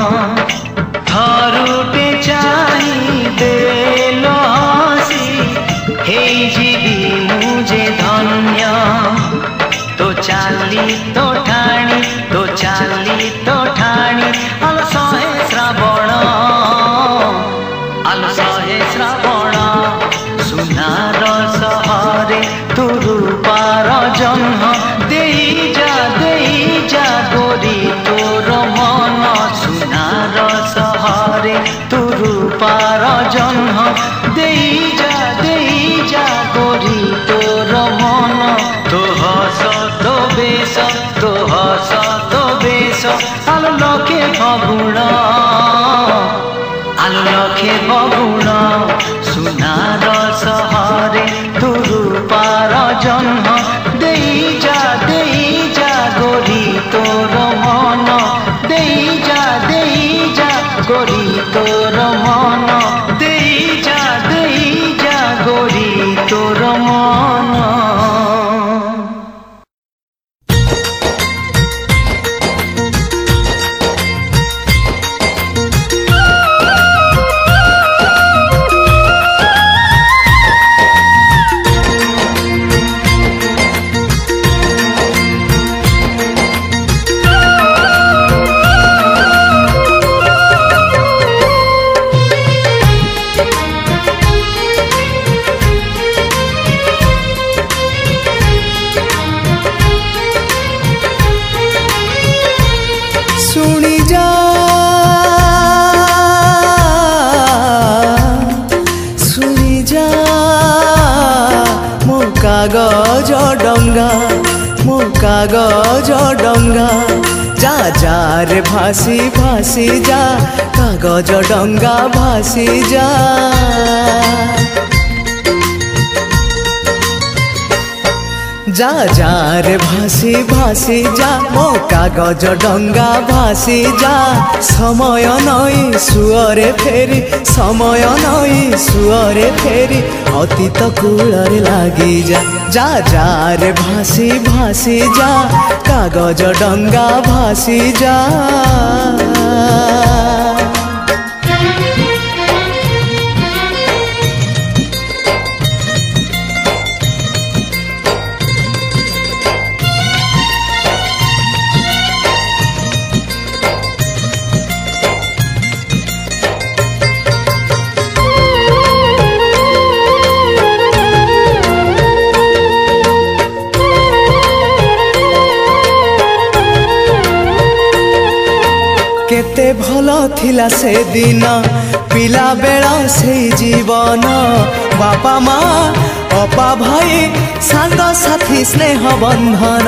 रज डंगा भासी जा जा जा रे भासी भासी जा मो कागज डंगा भासी जा समय नई सुअरे फेरी समय नई सुअरे फेरी अतीत कूल लगी जा जा जा रे भासी भासी जा कागज डंगा भासी जा ଥିଲା ସେଦିନ ପିଲାବେଳ ସେଇ ଜୀବନ ବାପା ମା ଅପା ଭାଇ ସାଙ୍ଗସାଥି ସ୍ନେହ ବନ୍ଧନ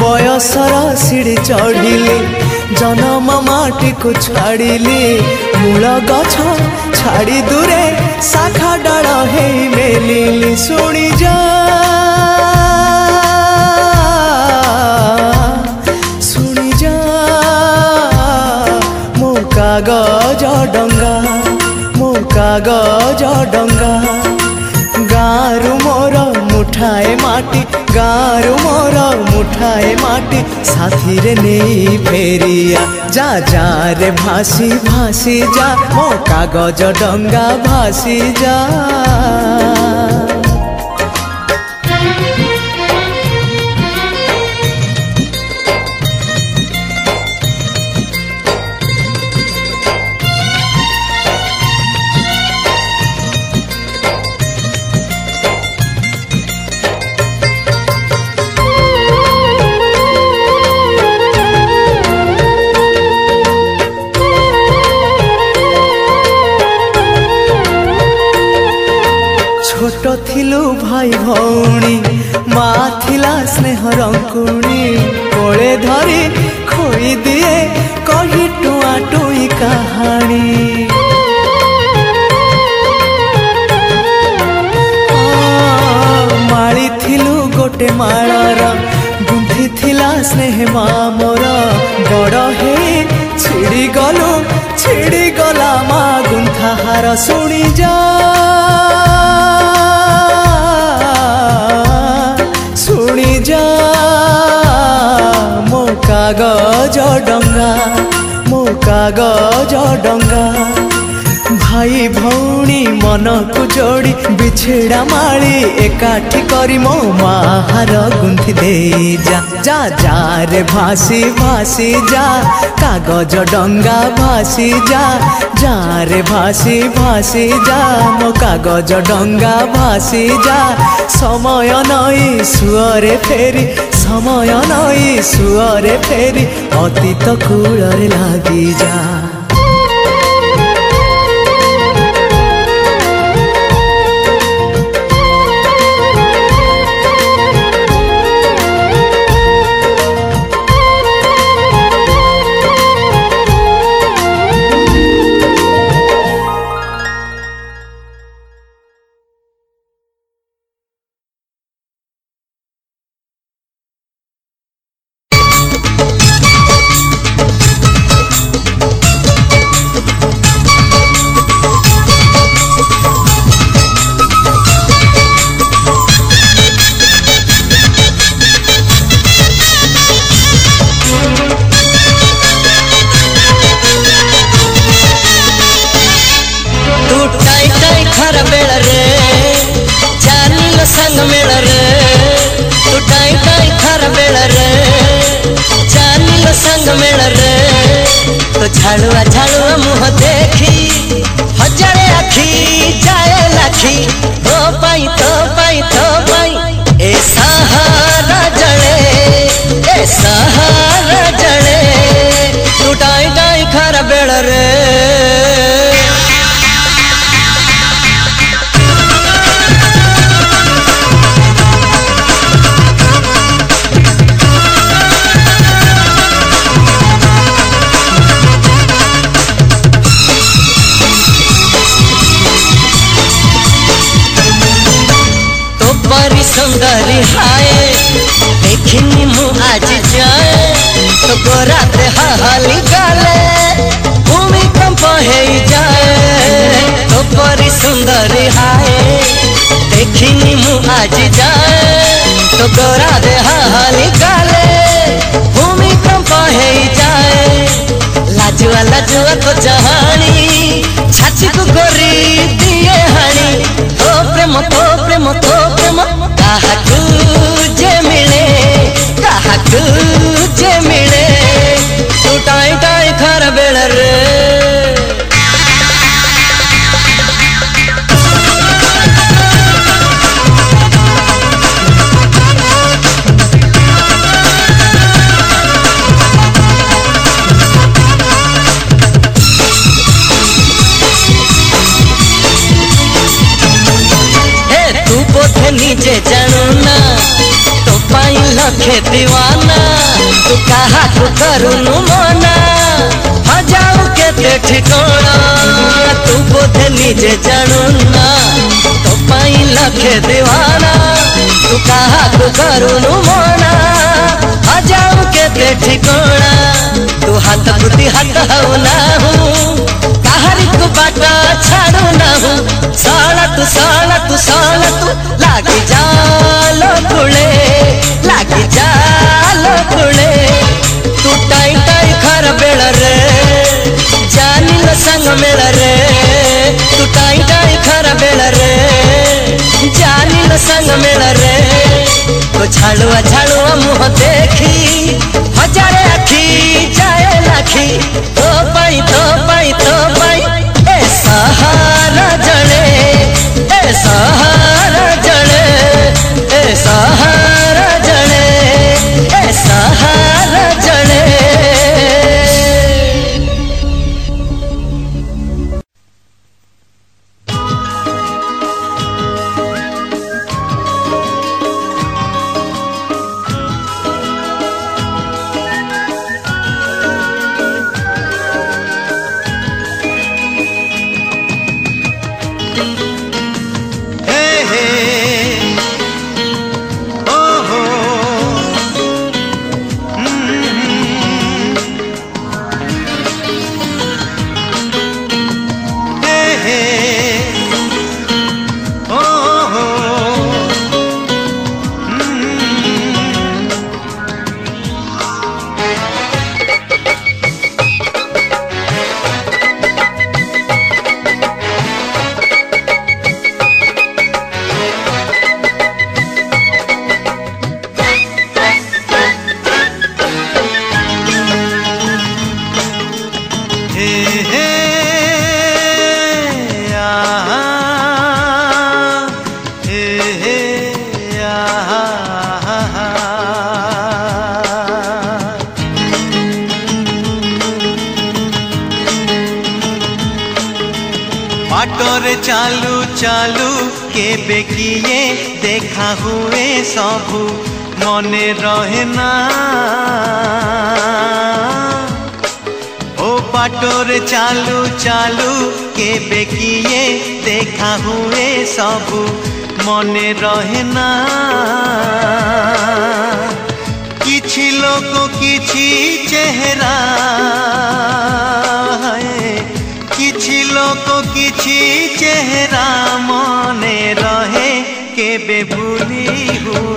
ବୟସର ସିଡ଼ି ଚଢ଼ିଲି ଜନମ ମାଟିକୁ ଛାଡ଼ିଲି ମୂଳ ଗଛ ଛାଡ଼ି ଦୂରେ ଶାଖା ଡାଳ ହେଇ ମେଲିଲି ଶୁଣି ଯା কাগজ ডঙ্গা ମୋ କାଗଜ ଡଙ୍ଗା ଗାଁରୁ ମୋର ମୁଠାଏ ମାଟି ଗାଁରୁ ମୋର ମୁଠାଏ ମାଟି ସାଥିରେ ନେଇ ଫେରିଆ ଯା ଯାରେ ଭାସି ଭାସି ଯା ମୋ କାଗଜ ଡଙ୍ଗା ଭାସି ଯା ভাই ভৌণী মা থিলা স্নেহ রঙ্কুণী কোলে ধরি খোই দিয়ে কহি টুয়া টুই কাহাণী মাড়ি থিলু গোটে মাড়ার গুঁথি থিলা স্নেহ মা মোর বড় হে ছিড়ি গলু ছিড়ি গলা মা গুন্থাহার শুনি যা কাগজ ডঙ্গা ମୋ କାଗଜ ଡଙ୍ଗା ଭାଇ ଭଉଣୀ ମନକୁ ଯୋଡ଼ି ବିଛିଡ଼ା ମାଳି ଏକାଠି କରି ମୋ ମାହାର ଗୁନ୍ଥି ଦେଇ ଯା ଯା ଯାରେ ଭାସି ଭାସି ଯା କାଗଜ ଡଙ୍ଗା ଭାସି ଯା ଯାରେ ଭାସି ଭାସି ଯା ମୋ କାଗଜ ଡଙ୍ଗା ଭାସି ଯା ସମୟ ନଈ ସୁଅରେ ଫେରି ସମୟ ନଈ ସୁଅରେ ଫେରି ଅତୀତ କୂଳରେ ଲାଗିଯା দেখা হুয়ে সবু মনে রহে না ও বাটরে চালু চালু কেবে কিয়ে দেখা হুয়ে সবু মনে রহে না কিছু লোক কিছু চেহারা কিছু লোক কিছু চেহারা মনে রহে के बेभूली हूँ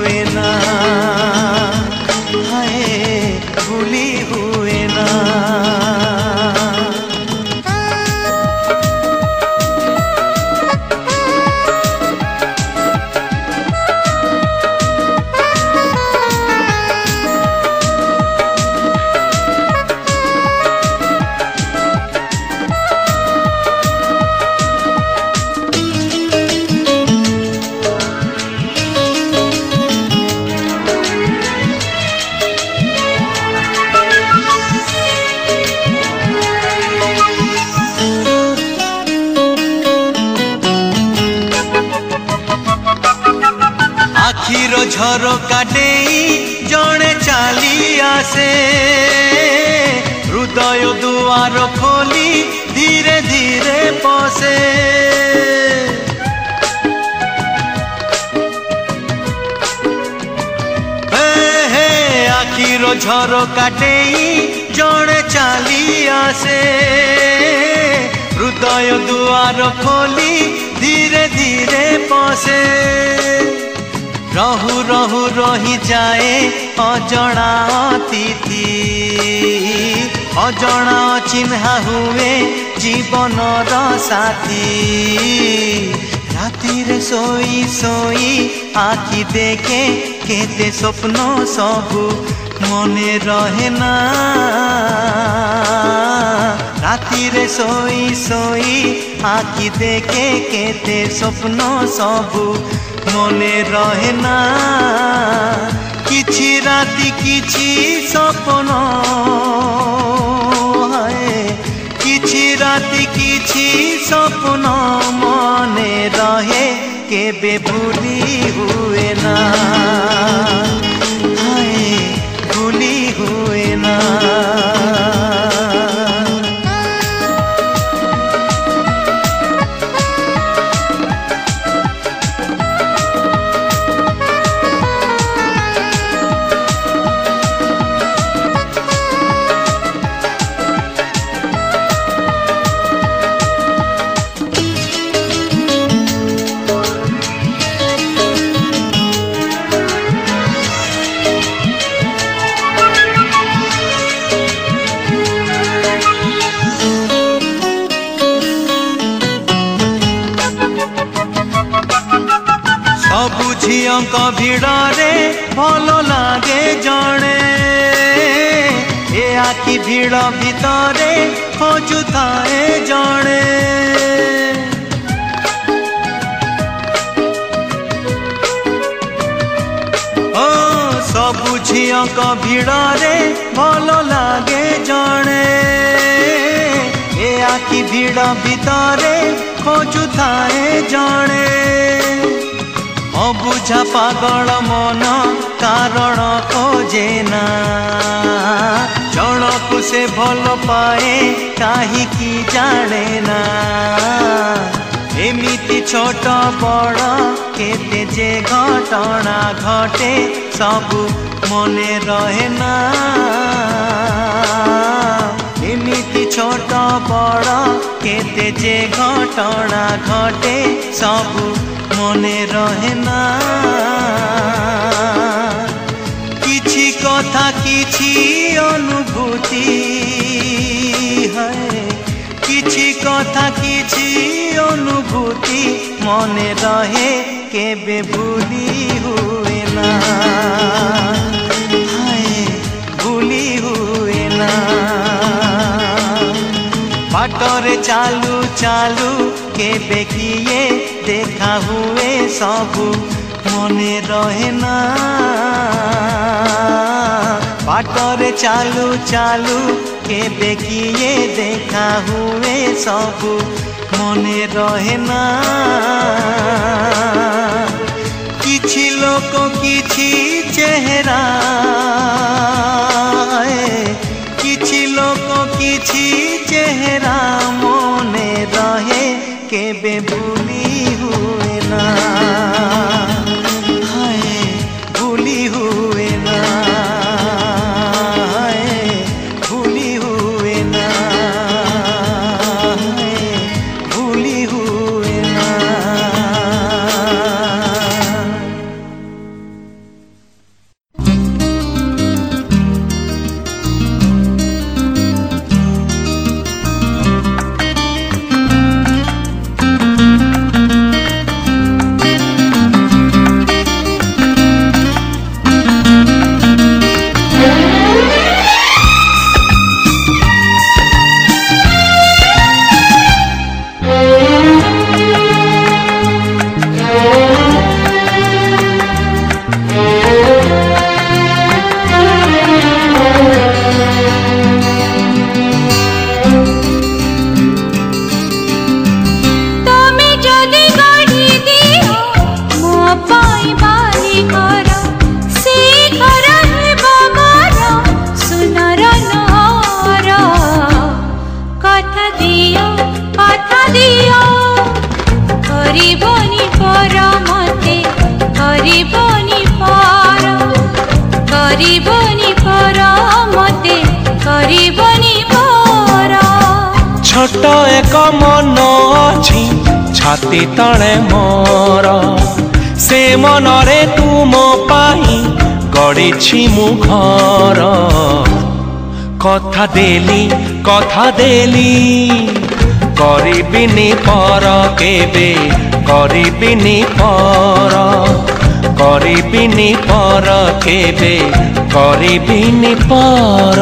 ঝর কাটে জনে চালি আসে হৃদয় দুয়ার খোলি ধীরে ধীরে পশে আখির ঝরকা ডেই জনে চালি আসে হৃদয় দুয়ার খোলি ধীরে ধীরে পশে রহু রহু রহি যায় অজଣା অতিথি অজଣା অচিহ্না হুয়ে জীবনর সাথী রাতিরে শোই শোই আখি দেখে কেতে স্বপ্ন সবু মনে রহে না রাতিরে শোই শোই আঁকি দেখে কেতে স্বপ্ন সবু মনে রহে না କିଛି ରାତି କିଛି ସପନ କିଛି ରାତି କିଛି ସପନ ମନେ ରହେ କେବେ ଭୁଲି ହୁଏ ନା ଭୁଲି ହୁଏ ନା ଝିଅଙ୍କ ଭିଡ଼ରେ ଭଲ ଲାଗେ ଜଣେ ଏ ଆଖି ଭିଡ଼ ଭିତରେ ଖୋଜୁଥାଏ ଜଣେ ଓ ସବୁ ଝିଅଙ୍କ ଭିଡ଼ରେ ଭଲ ଲାଗେ ଜଣେ ଏ ଆଖି ଭିଡ଼ ଭିତରେ ଖୋଜୁଥାଏ ଜଣେ অবুঝা পাগল মন কারণ খোঁজে না জনকু সে ভাল পায়ে কাহিকি জানে না এমিতি ছোট বড় কেতে যে ঘটনা ঘটে সবু মনে রহে না এমিতি ছোট বড় কেতে যে ঘটনা ঘটে সবু মনে রহে না কিছি কথা কিছি অনুভূতি হয় কিছু কথা কিছি অনুভূতি মনে রহে কেবে ভুলি হুয়ে না ভুলি হুয়ে না বাটরে চালু চালু কেবে গিয়ে দেখা হুয়ে সবু মনে রহে না বাটরে চালু চালু কেবে গিয়ে দেখা হুয়ে সবু মনে রহে না কিছু লোক কিছু চেহারা কিছু লোক কিছু চেহারা মনে রহে কেবে ভুল দেলি কথা দেলি করিবিনি পর কেবে করিবিনি পর করিবিনি পর কেবে করিবিনি পর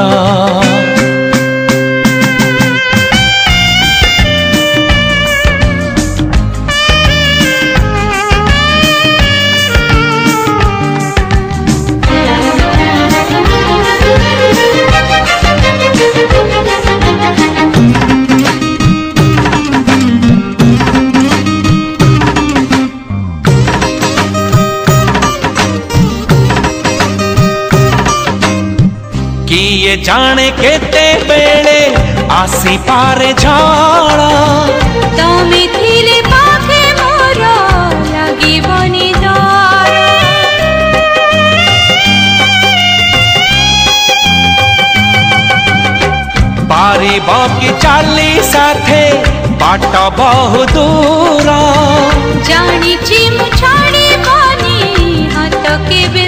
જાણે કે તે બેળે આસી પારે ઝાડા તમે થીલે પાખે મોરો લાગી બની બારી બાકી ચાલી સાથે પાટા બહુ દૂરા જાણી ચીમ છાડી બની હાથ કે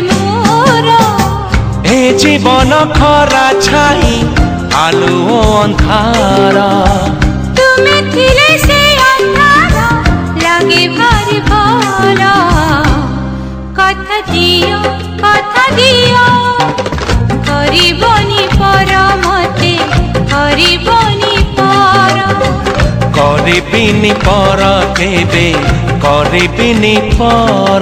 জীবন খরা ছাই আলো অন্ধারা তুমি ছিলে সে অন্ধারা লাগে ভারি ভালো কথা দিও কথা দিও করিবনি পর মতে করিবনি পর করিবিনি পর কেবে করিবিনি পর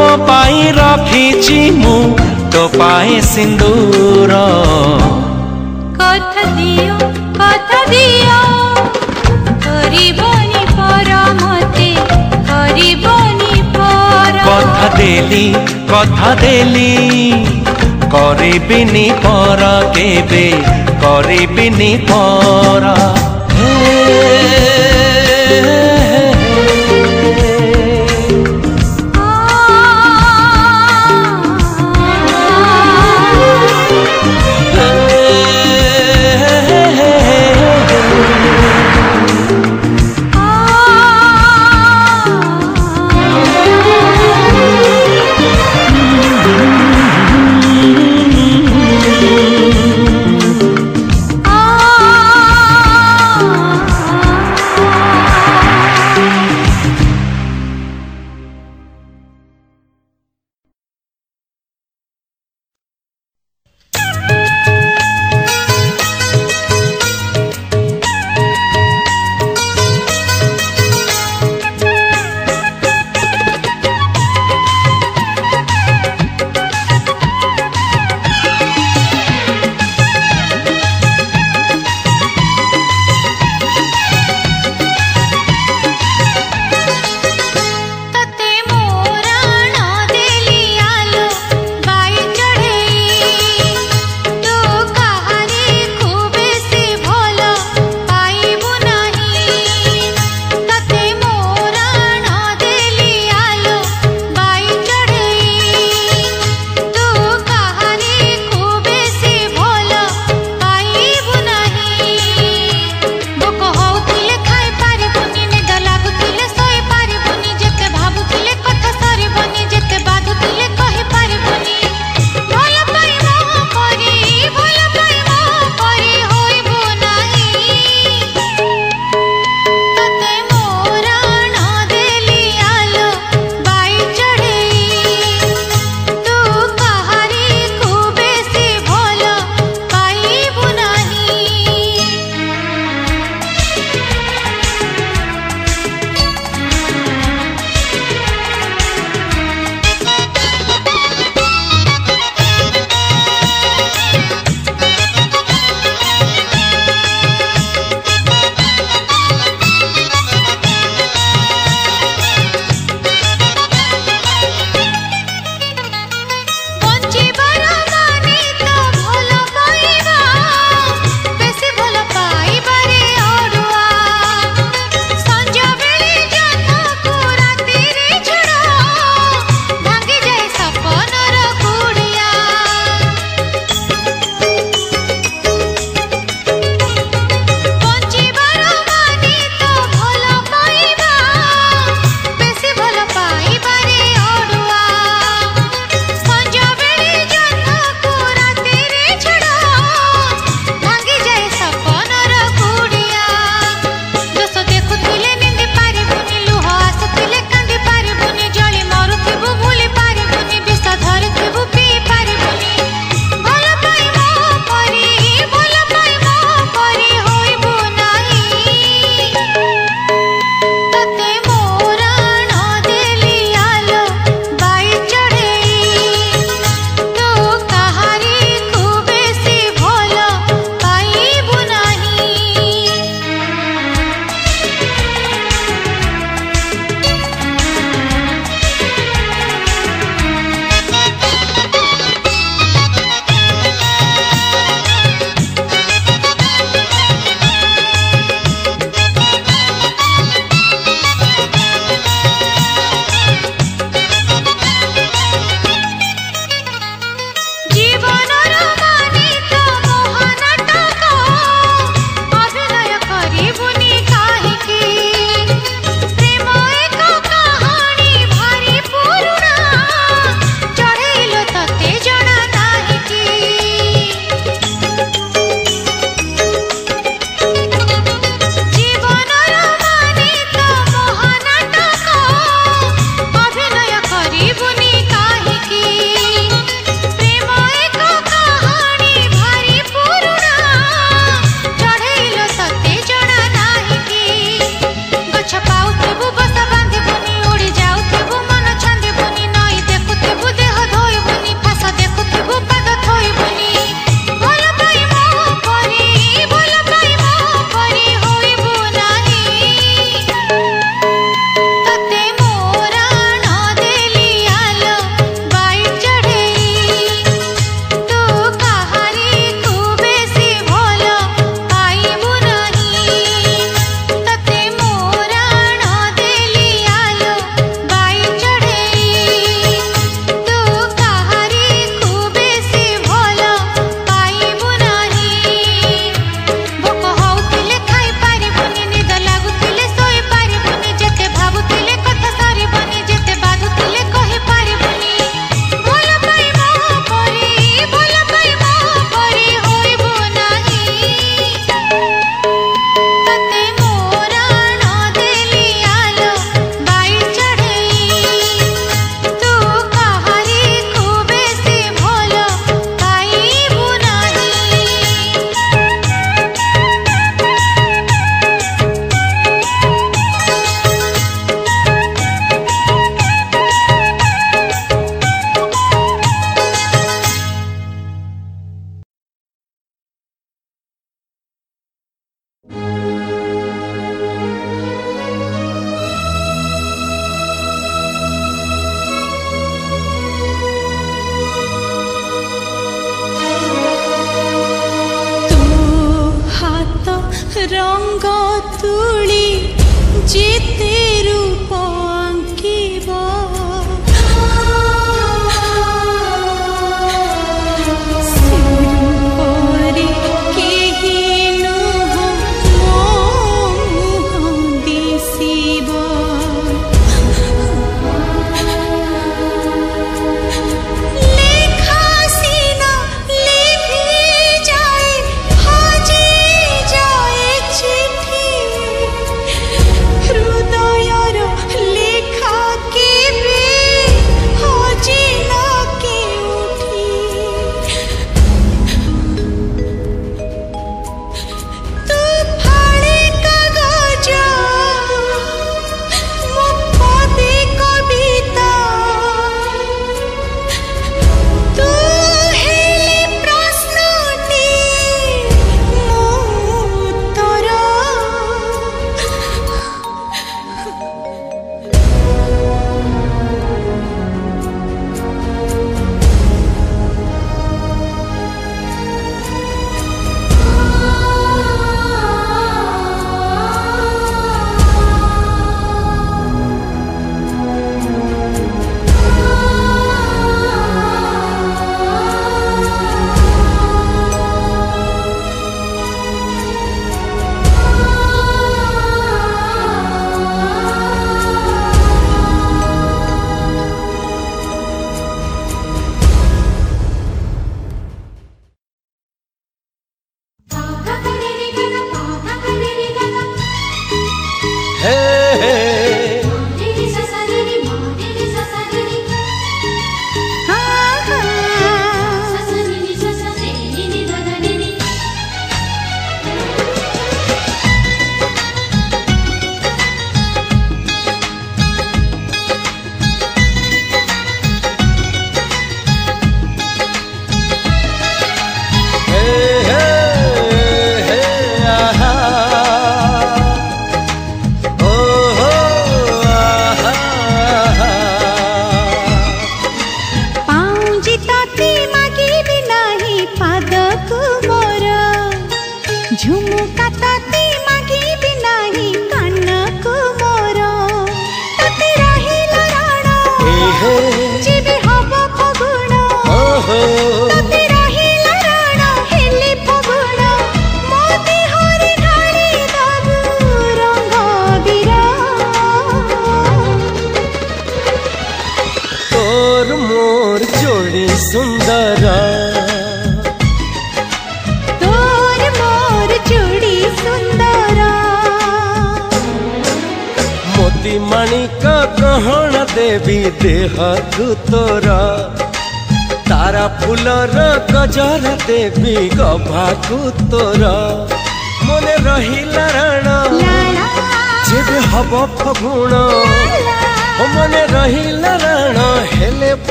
ତୁମ ପାଇଁ ରଖିଛି ମୁଁ ତୋ ପାଇଁ ସିନ୍ଦୁର କଥା ଦିଅ କଥା ଦିଅ କରିବନି ପର ମତେ କରିବନି ପର কথা দেলি কথা দেলি କରିବିନି ପର କେବେ କରିବିନି ପର Hey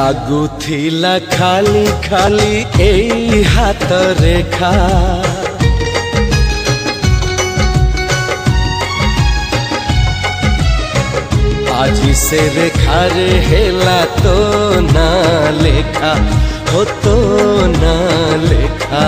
লাগুথিলা খালি খালি এই হাত রেখা আজি সে রেখারে হেলা তো না লেখা হতো না লেখা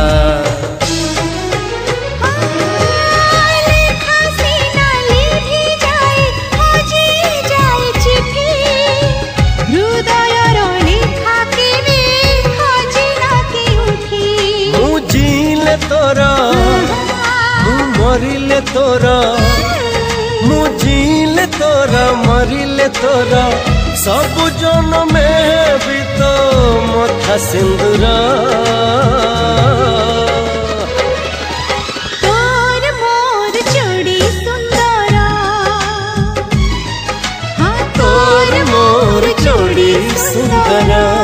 तोरा मु जीले तोरा मरिले तोरा सब जन में भी तो मथा सिंदूरा सुंदरा हाँ,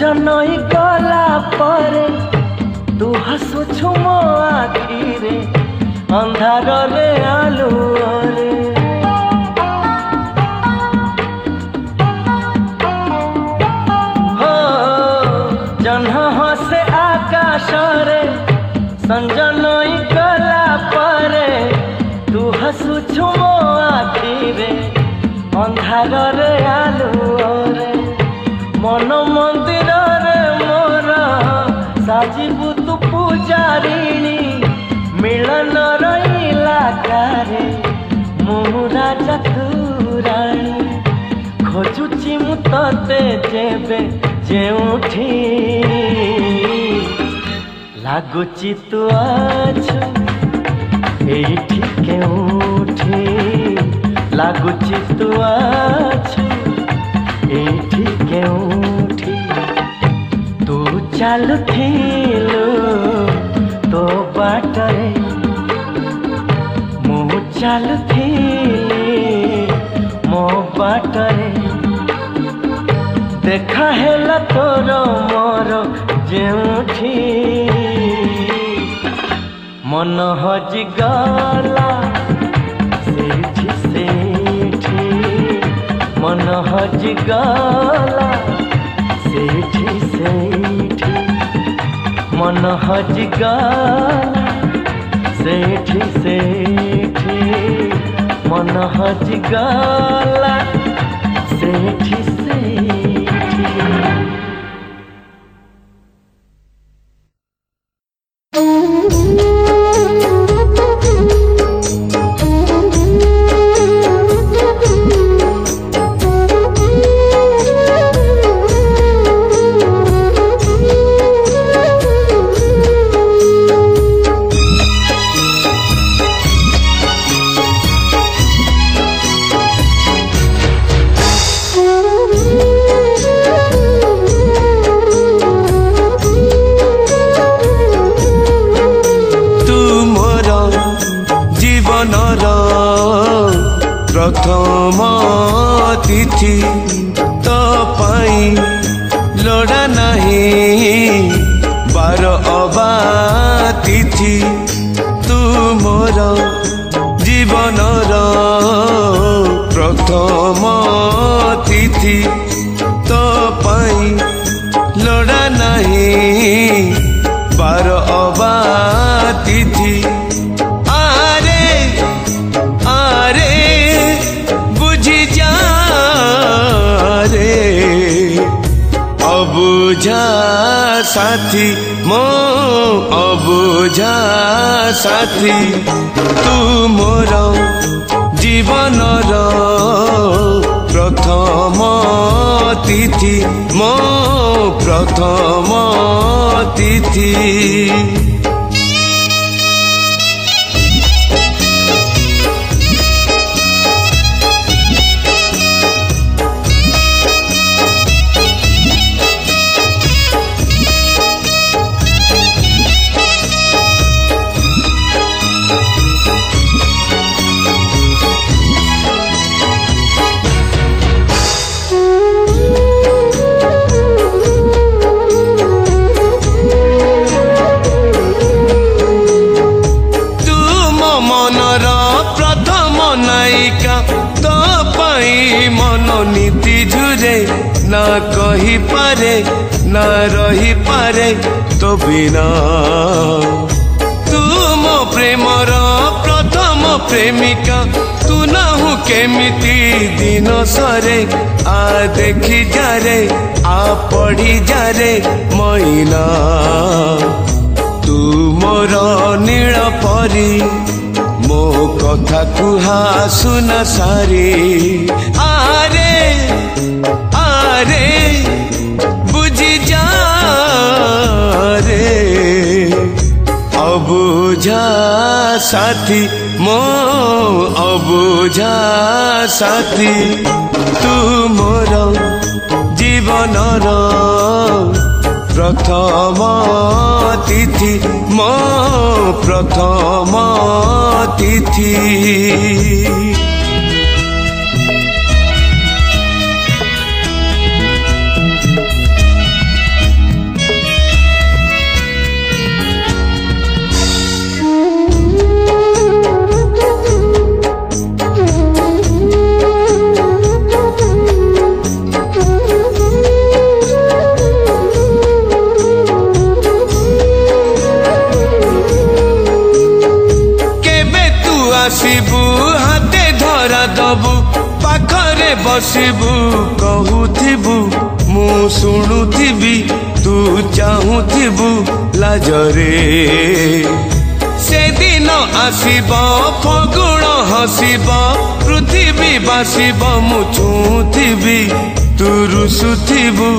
জনই গলা পরে তু হাসুছু মো আখিরে ଅନ୍ଧାରରେ রাতে যেবে যে উঠি লাগুচি তু আছ এইটি কেউঠি লাগুচি তু আছ এইটি কেউঠি তু চালুথিলু তো বাটরে মু চালুথিলি ମୋ ବାଟରେ ଦେଖା ହେଲା ତୋର ମୋର ଯେଉଁଠି ମନ ହଜିଗଲା ସେଇଠି ସେଇଠି ମନ ହଜିଗଲା ସେଇଠି ସେଇଠି ମନ ହଜିଗଲା ସେଇଠି ସେଇଠି ମନ ହଜିଗଲା ସେଇଠି ସେଇଠି प्रथमा तिथि म प्रथमा तिथि ବସିବୁ କହୁଥିବୁ ମୁଁ ଶୁଣୁଥିବି ତୁ ଚାହୁଁଥିବୁ ଲାଜରେ ସେଦିନ ଆସିବ ଫଗୁଣ ହସିବ ପୃଥିବୀ ବାସିବ ମୁଁ ଛୁଉଁଥିବି ତୁ ରୁଷୁଥିବୁ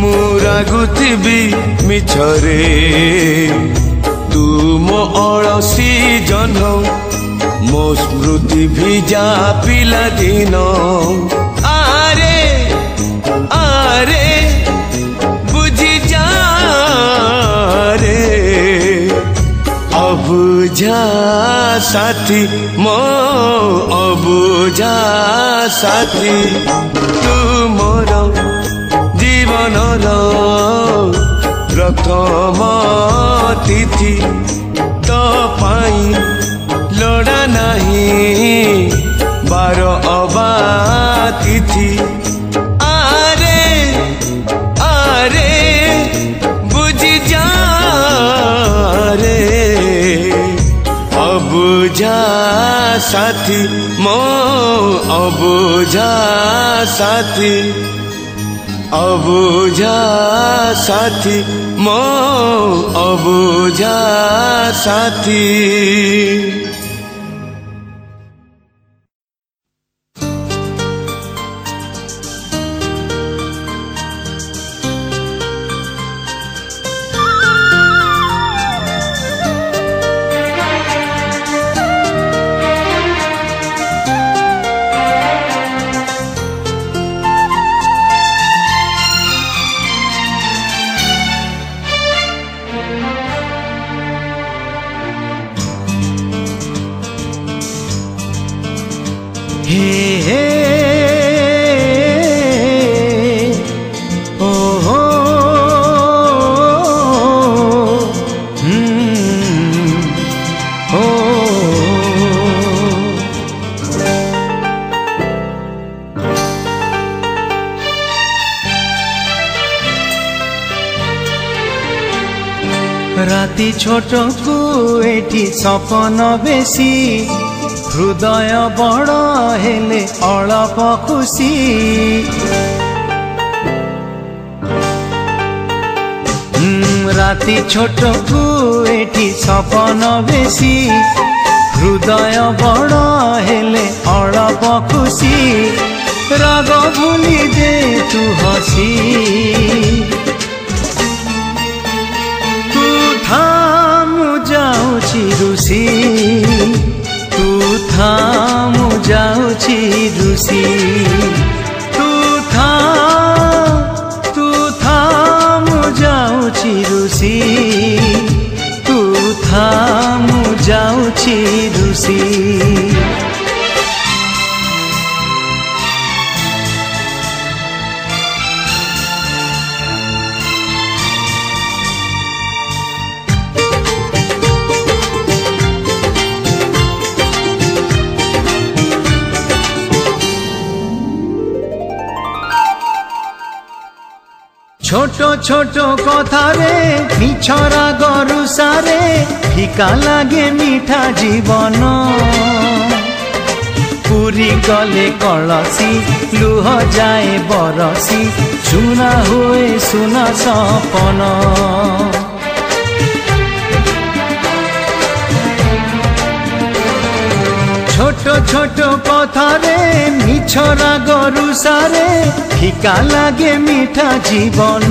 ମୁଁ ରାଗୁଥିବି ମିଛରେ ତୁ ମୋ ଅଳସୀ ଜହ୍ନ ମୋ ସ୍ମୃତି ଭିଜା ପିଲାଦିନ বুঝা সাথী মো অবুঝা সাথী তু মোর জীবনর প্রথম তিথি তো পাই লড়া নাহি বার অবা তিথি अबुझा साथी म अबुझा साथी अबुझा साथी म अबुझा साथी छोटको एटी सपन बेसी हृदय हेले अलप खुशी हम्म, राति छोटको एटी सपन बेसी हृदय बड़े अलप खुशी राग भूली दे तू हसी ରୁଷି ତୁ ଥା ମୁଁ ଯାଉଛି ରୁଷି ତୁ ଥା ତୁ ଥା ମୁଁ ଯାଉଛି ରୁଷି ତୁ ଥା ମୁଁ ଯାଉଛି ରୁଷି छोटो छोटो कथारे बिछरा गरु सारे ठिक लागे मिठा जीवन पुरी गले कलसी लुह जाए बरसी सुना सुना सपना ছোট পথারে মিছরা গরু সারে ফিকা লাগে মিঠা জীবন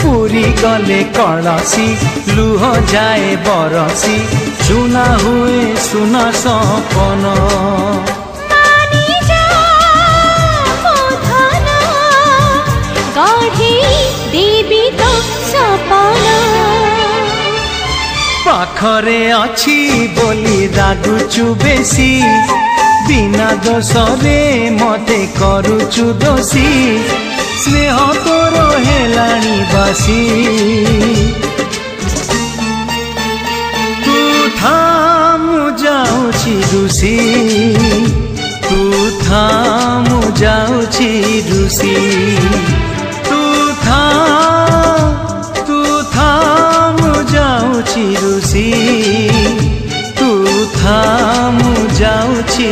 পুরী গলে কলসি লুহ যায় বরসি চুনা হুয়ে সুনা সপন ପାଖରେ ଅଛି ବୋଲି ରାଗୁଛୁ ବେଶୀ ବିନା ଦୋଷରେ ମତେ କରୁଛୁ ଦୋଷୀ ସ୍ନେହ ତୋର ହେଲାଣି ବାସି ତୁ ଥା ମୁଁ ଯାଉଛି ଋଷି ତୁ ଥା ମୁଁ ଯାଉଛି ଋଷି ଯାଉଛି ରୁଷି ତୁ ଥା ମୁଁ ଯାଉଛି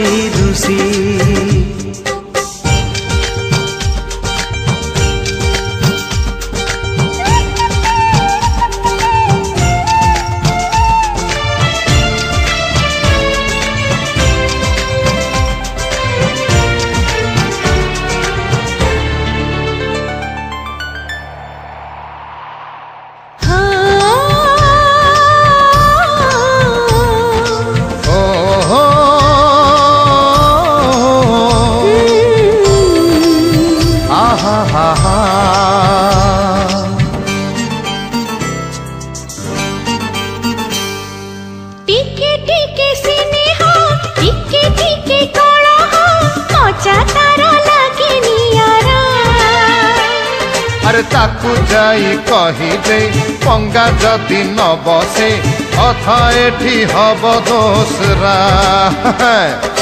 যদি ন বসে কথা এটি হব দোসরা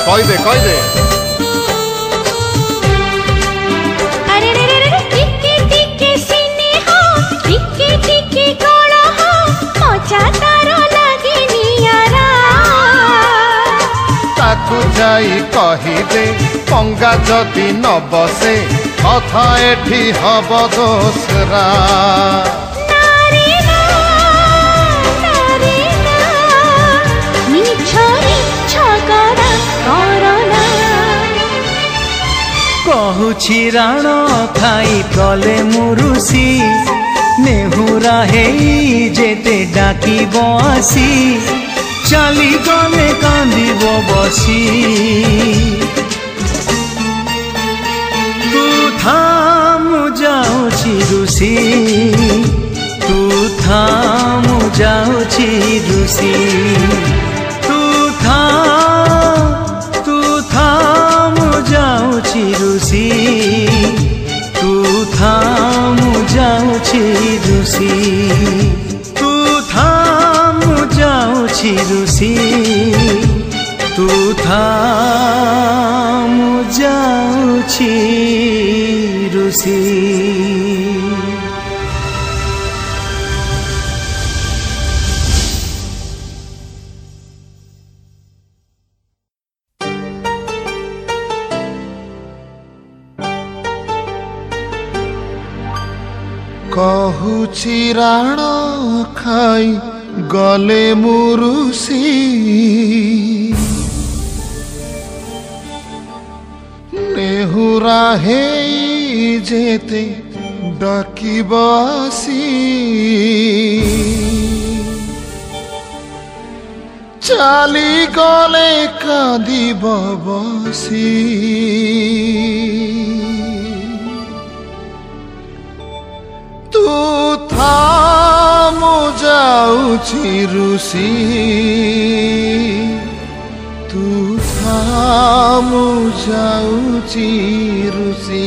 কই দে কই দে যাই কহিদে পঙ্গা যদি ন বসে কথা এটি হব দোসরা କହୁଛି ରାଣ ଖାଇ କଲେ ମୁରୁଷି ଋଷି ନେହୁରା ହେଇ ଯେତେ ଡାକିବ ଆସି ଚାଲିଗଲେ କାନ୍ଦିବ ବସି ତୁ ଥା ମୁଁ ଯାଉଛି ଋଷି ତୁ ଥା ମୁଁ ଯାଉଛି ଋଷି तू थाम जाऊ छी रुसी तू थाम जाऊ छी रुसी আলে মুরুসি নেহুরা হে যেতে ডাকিবাসি চালি গলে কাঁদিবাসী ଯାଉଛି ଋଷି ତୁ ମୁଁ ଯାଉଛି ଋଷି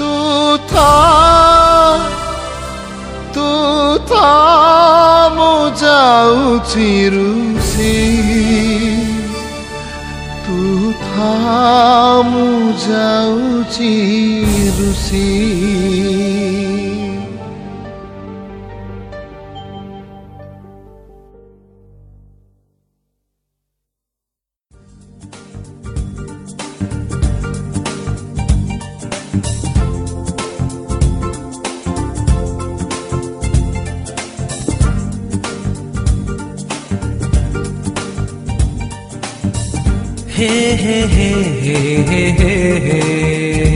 ତୁ ଥା ତୁ ଥା ମୁଁ ଯାଉଛି ଋଷି ତୁ ଥା ମୁଁ ଯାଉଛି ଋଷି हे हे हे हे हे हे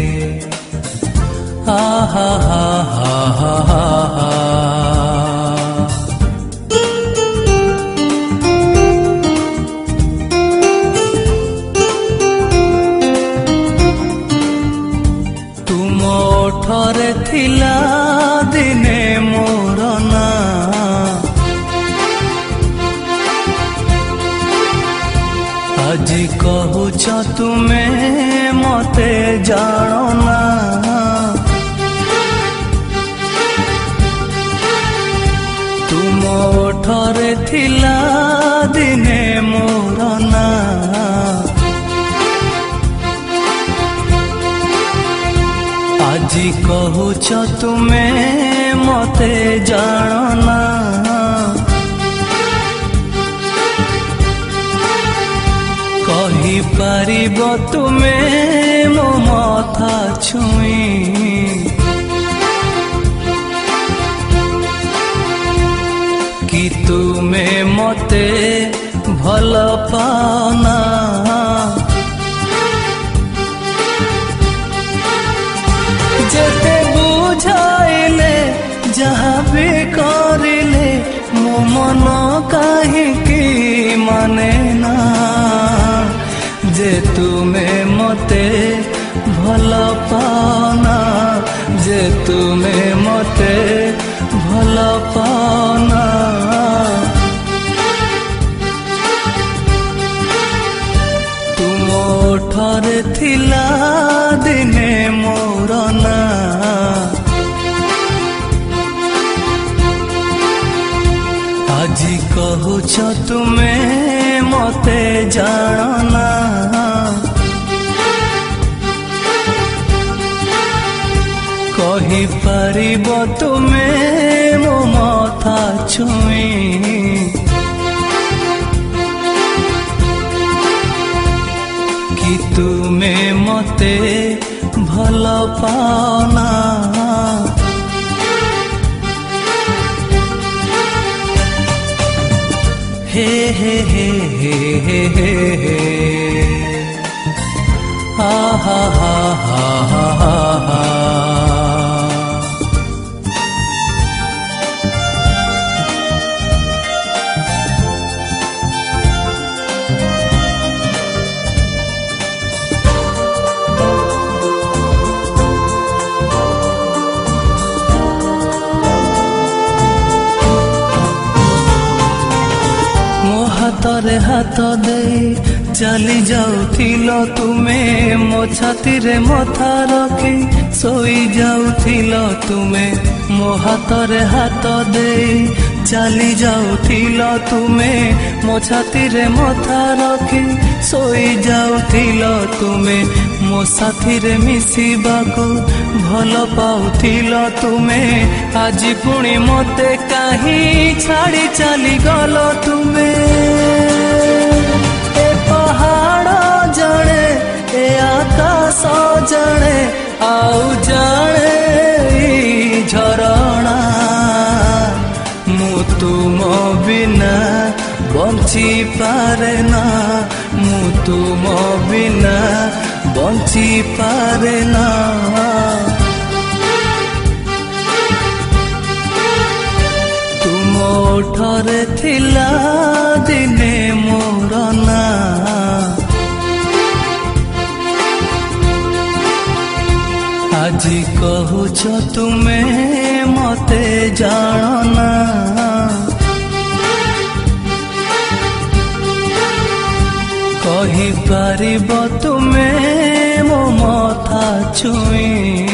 आ हा हा हा हा हा ତୁମେ ମୋତେ ଜାଣନା କହିପାରିବ ତୁମେ ମୋ ମଥା ଛୁଇଁ କି ତୁମେ ମୋତେ ଭଲ ପାନା কাহে কি মানে না যে তুমে মতে ভাল পাও না যে তুমে মতে ବୁଝିଛ ତୁମେ ମୋତେ ଜାଣନା କହିପାରିବ ତୁମେ ମୋ ମଥା ଛୁଇଁ କି ତୁମେ ମୋତେ ଭଲ ପାଅ ha ha ha ha ha ତଦେ ଚାଲି ଯାଉଥିଲ ତୁମେ ମୋ ଛାତିରେ ମଥା ରଖି ଶୋଇ ଯାଉଥିଲ ତୁମେ ମୋ ହାତରେ ହାତ ଦେଇ ଚାଲି ଯାଉଥିଲ ତୁମେ ମୋ ଛାତିରେ ମଥା ରଖି ଶୋଇ ଯାଉଥିଲ ତୁମେ ମୋ ସାଥିରେ ମିଶିବାକୁ ଭଲ ପାଉଥିଲ ତୁମେ ଆଜି ପୁଣି ମୋତେ କାହିଁ ଛାଡ଼ି ଚାଲିଗଲ ତୁମେ ଏ ପାହାଡ଼ ଜଣେ ଏ ଆକାଶ ଜଣେ ଆଉ ଜଣେ ଝରଣା ମୁଁ ତୁମ ବିନା ବଞ୍ଚି ପାରେ ନା ମୁଁ ତୁମ ବିନା ବଞ୍ଚି ପାରେ ନା ଓଠରେ ଥିଲା ଦିନେ ମୋର ନା ଆଜି କହୁଛ ତୁମେ ମତେ ଜାଣନା କହିପାରିବ ତୁମେ ମୋ ମଥା ଛୁଇଁ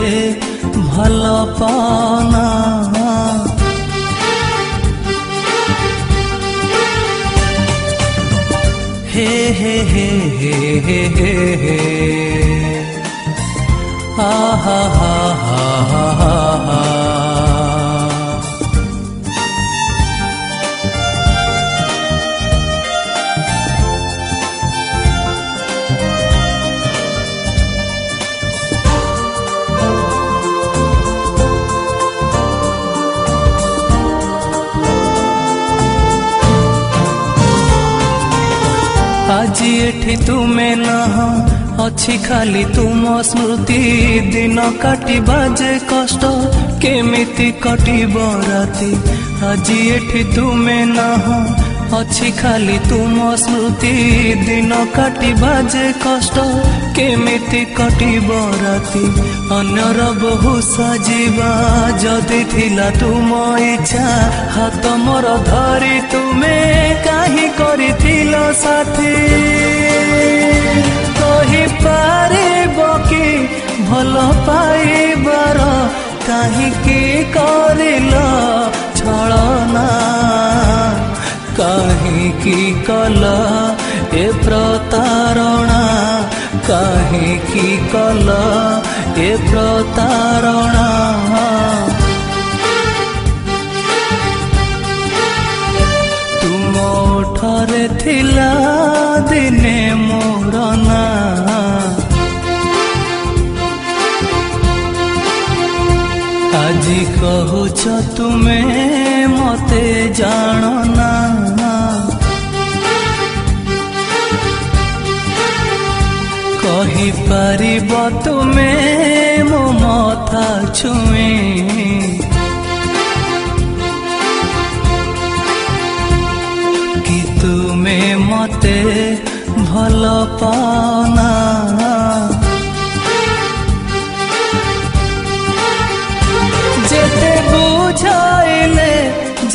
भल पाना हे हे हे हे हे हे हे हा हा हा हा हा ତୁମେ ନହ ଅଛି ଖାଲି ତୁମ ସ୍ମୃତି ଦିନ କାଟିବା ଯେ କଷ୍ଟ କେମିତି କଟିବ ରାତି ଆଜି ଏଠି ତୁମେ ନହ ଅଛି ଖାଲି ତୁମ ସ୍ମୃତି ଦିନ କାଟିବା ଯେ କଷ୍ଟ কেমিতি কটিব ৰাতি অন্যৰ বহু সাজিবা যদি থিলা তুম ইচ্ছা হাত মোৰ ধৰি তুমি কাহি কৰিছিল সাথি কহি পাৰিব কি ভাল পাইবাৰ কাহিকি কৰিল ছলনা কাহিকি কল এ প্ৰতাৰণা କାହିଁକି କଲ ଏ ପ୍ରତାରଣା ତୁମ ଠାରେ ଥିଲା ଦିନେ ମୋର ନା ଆଜି କହୁଛ ତୁମେ ମତେ ଜାଣନା କହି ପାରିବ ତୁମେ ମୋ ମଥା ଛୁଏଁ କି ତୁମେ ମତେ ଭଲ ପାନା ଯେତେ ବୁଝାଇଲେ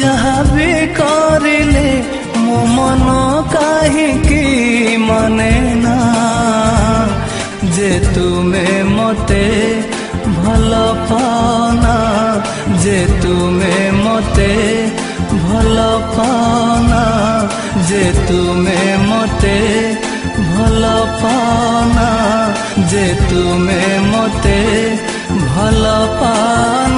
ଯାହା ବି କରିଲେ ମୋ ମନ କାହିଁକି ମାନେ ନା ଯେ ତୁମେ ମୋତେ ଭଲ ପାନା ଯେ ତୁମେ ମୋତେ ଭଲ ପାନା ଯେ ତୁମେ ମୋତେ ଭଲ ପାନା ଯେ ତୁମେ ମୋତେ ଭଲ ପାନା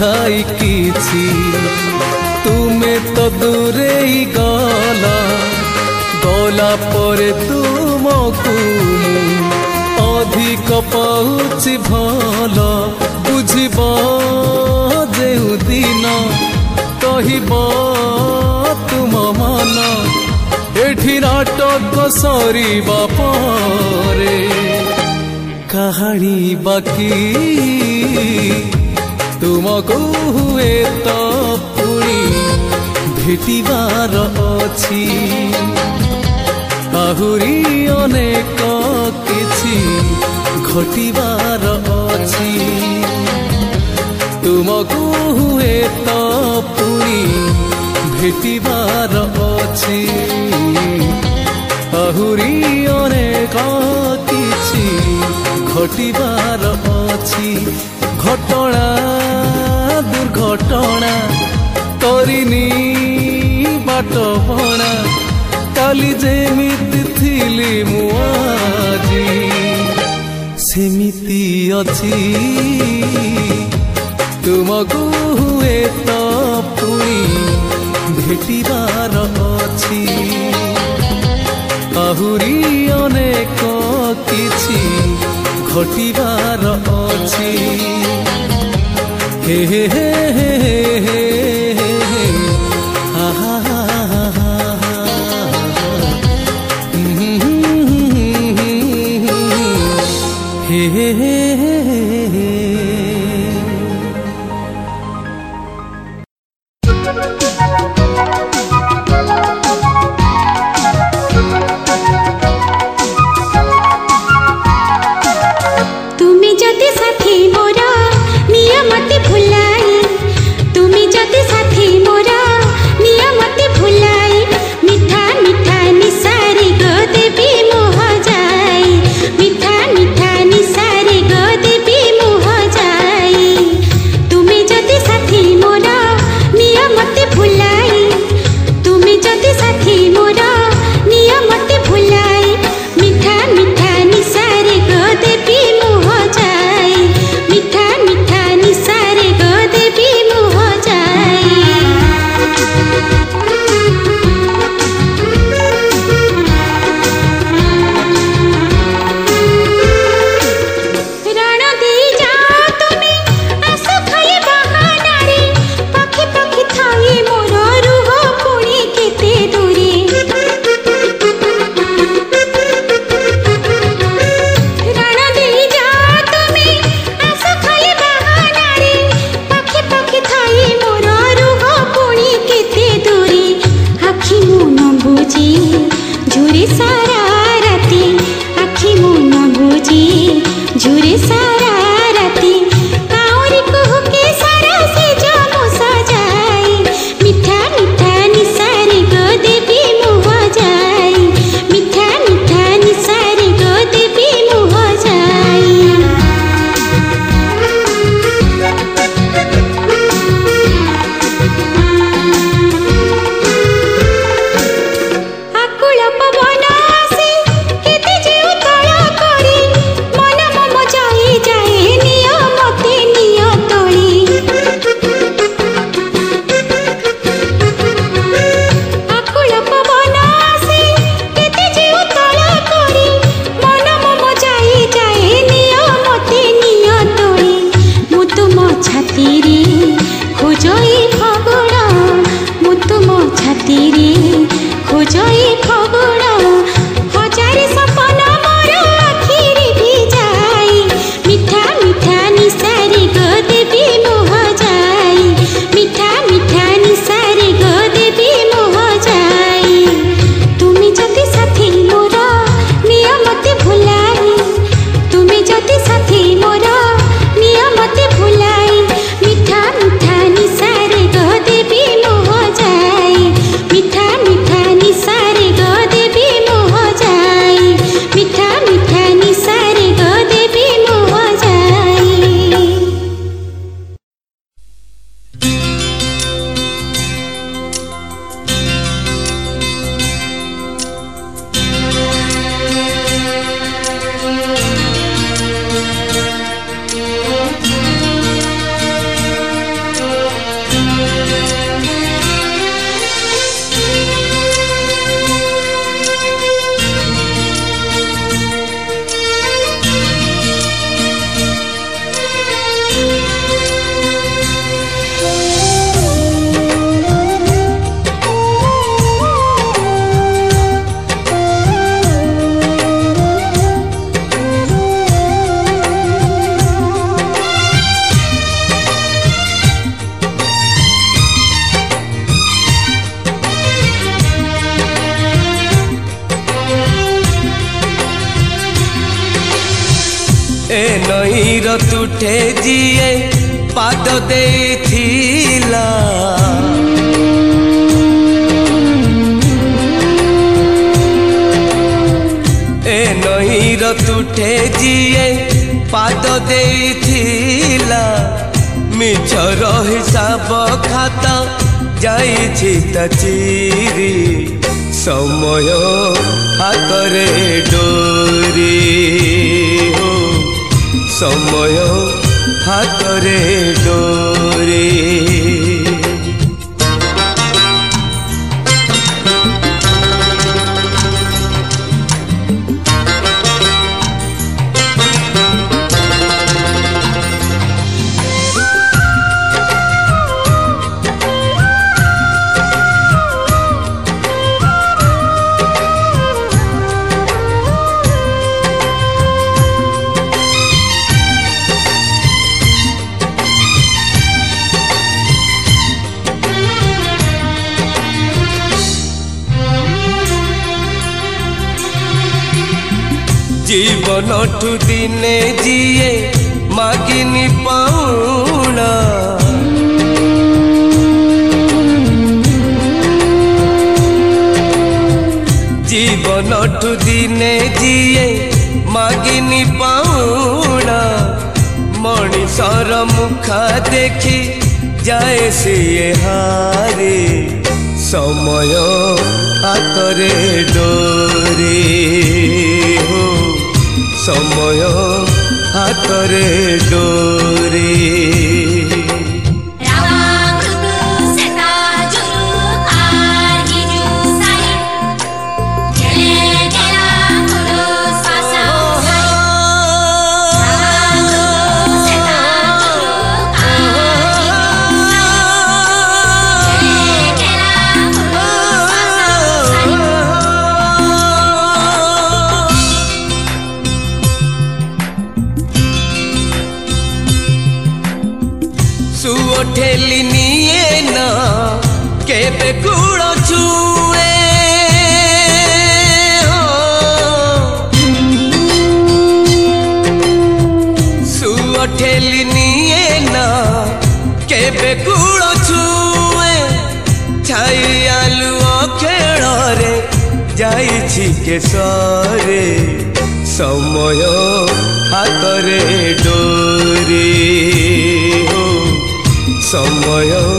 থাইকিছি তুমি তো দূরেই গলা গলা পরে তুমকু অধিক পাউছি ভাল বুঝিব যেদিন কহিব তুম মন এঠি নাটক সরিবা পরে কাহাড়ি বাকি ତୁମକୁ ହୁଏ ତ ପୁଣି ଭେଟିବାର ଅଛି ଆହୁରି ଅନେକ କିଛି ଘଟିବାର ଅଛି ତୁମକୁ ହୁଏ ତ ପୁଣି ଭେଟିବାର ଅଛି ଆହୁରି ଅନେକ କିଛି ঘটিবার অছি ঘটনা দুর্ঘটনা তরিনি বাট ভণা কালি যেমিতি থিলি মু আজি সেমিতি অছি তুমকু হুয়ে তপুই পুনি ভেটিবার অছি আহুরি অনেক কিছি ঘটিবার অছি হে হে হে হে হে ତୁଠେ ଯିଏ ପାଦ ଦେଇଥିଲା ଏ ନଈର ତୁଠେ ଯିଏ ପାଦ ଦେଇଥିଲା ମିଛର ହିସାବ ଖାତା ଯାଇଛି ତା ଚିରି ସମୟ ହାତରେ ଡୋରି ସମୟ ହାତରେ ଡୋରେ ದಿನೇ ಜಿಯೆ ಮಗಿನಿ ಪಾಣ ମଣିଷର ମୁଖ ଦେଖି ଯାଏ ସିଏ ହାରେ ସମୟ ହାତରେ ଡୋରି ହୋ ସମୟ ହାତରେ ଡୋରି I'm sallaya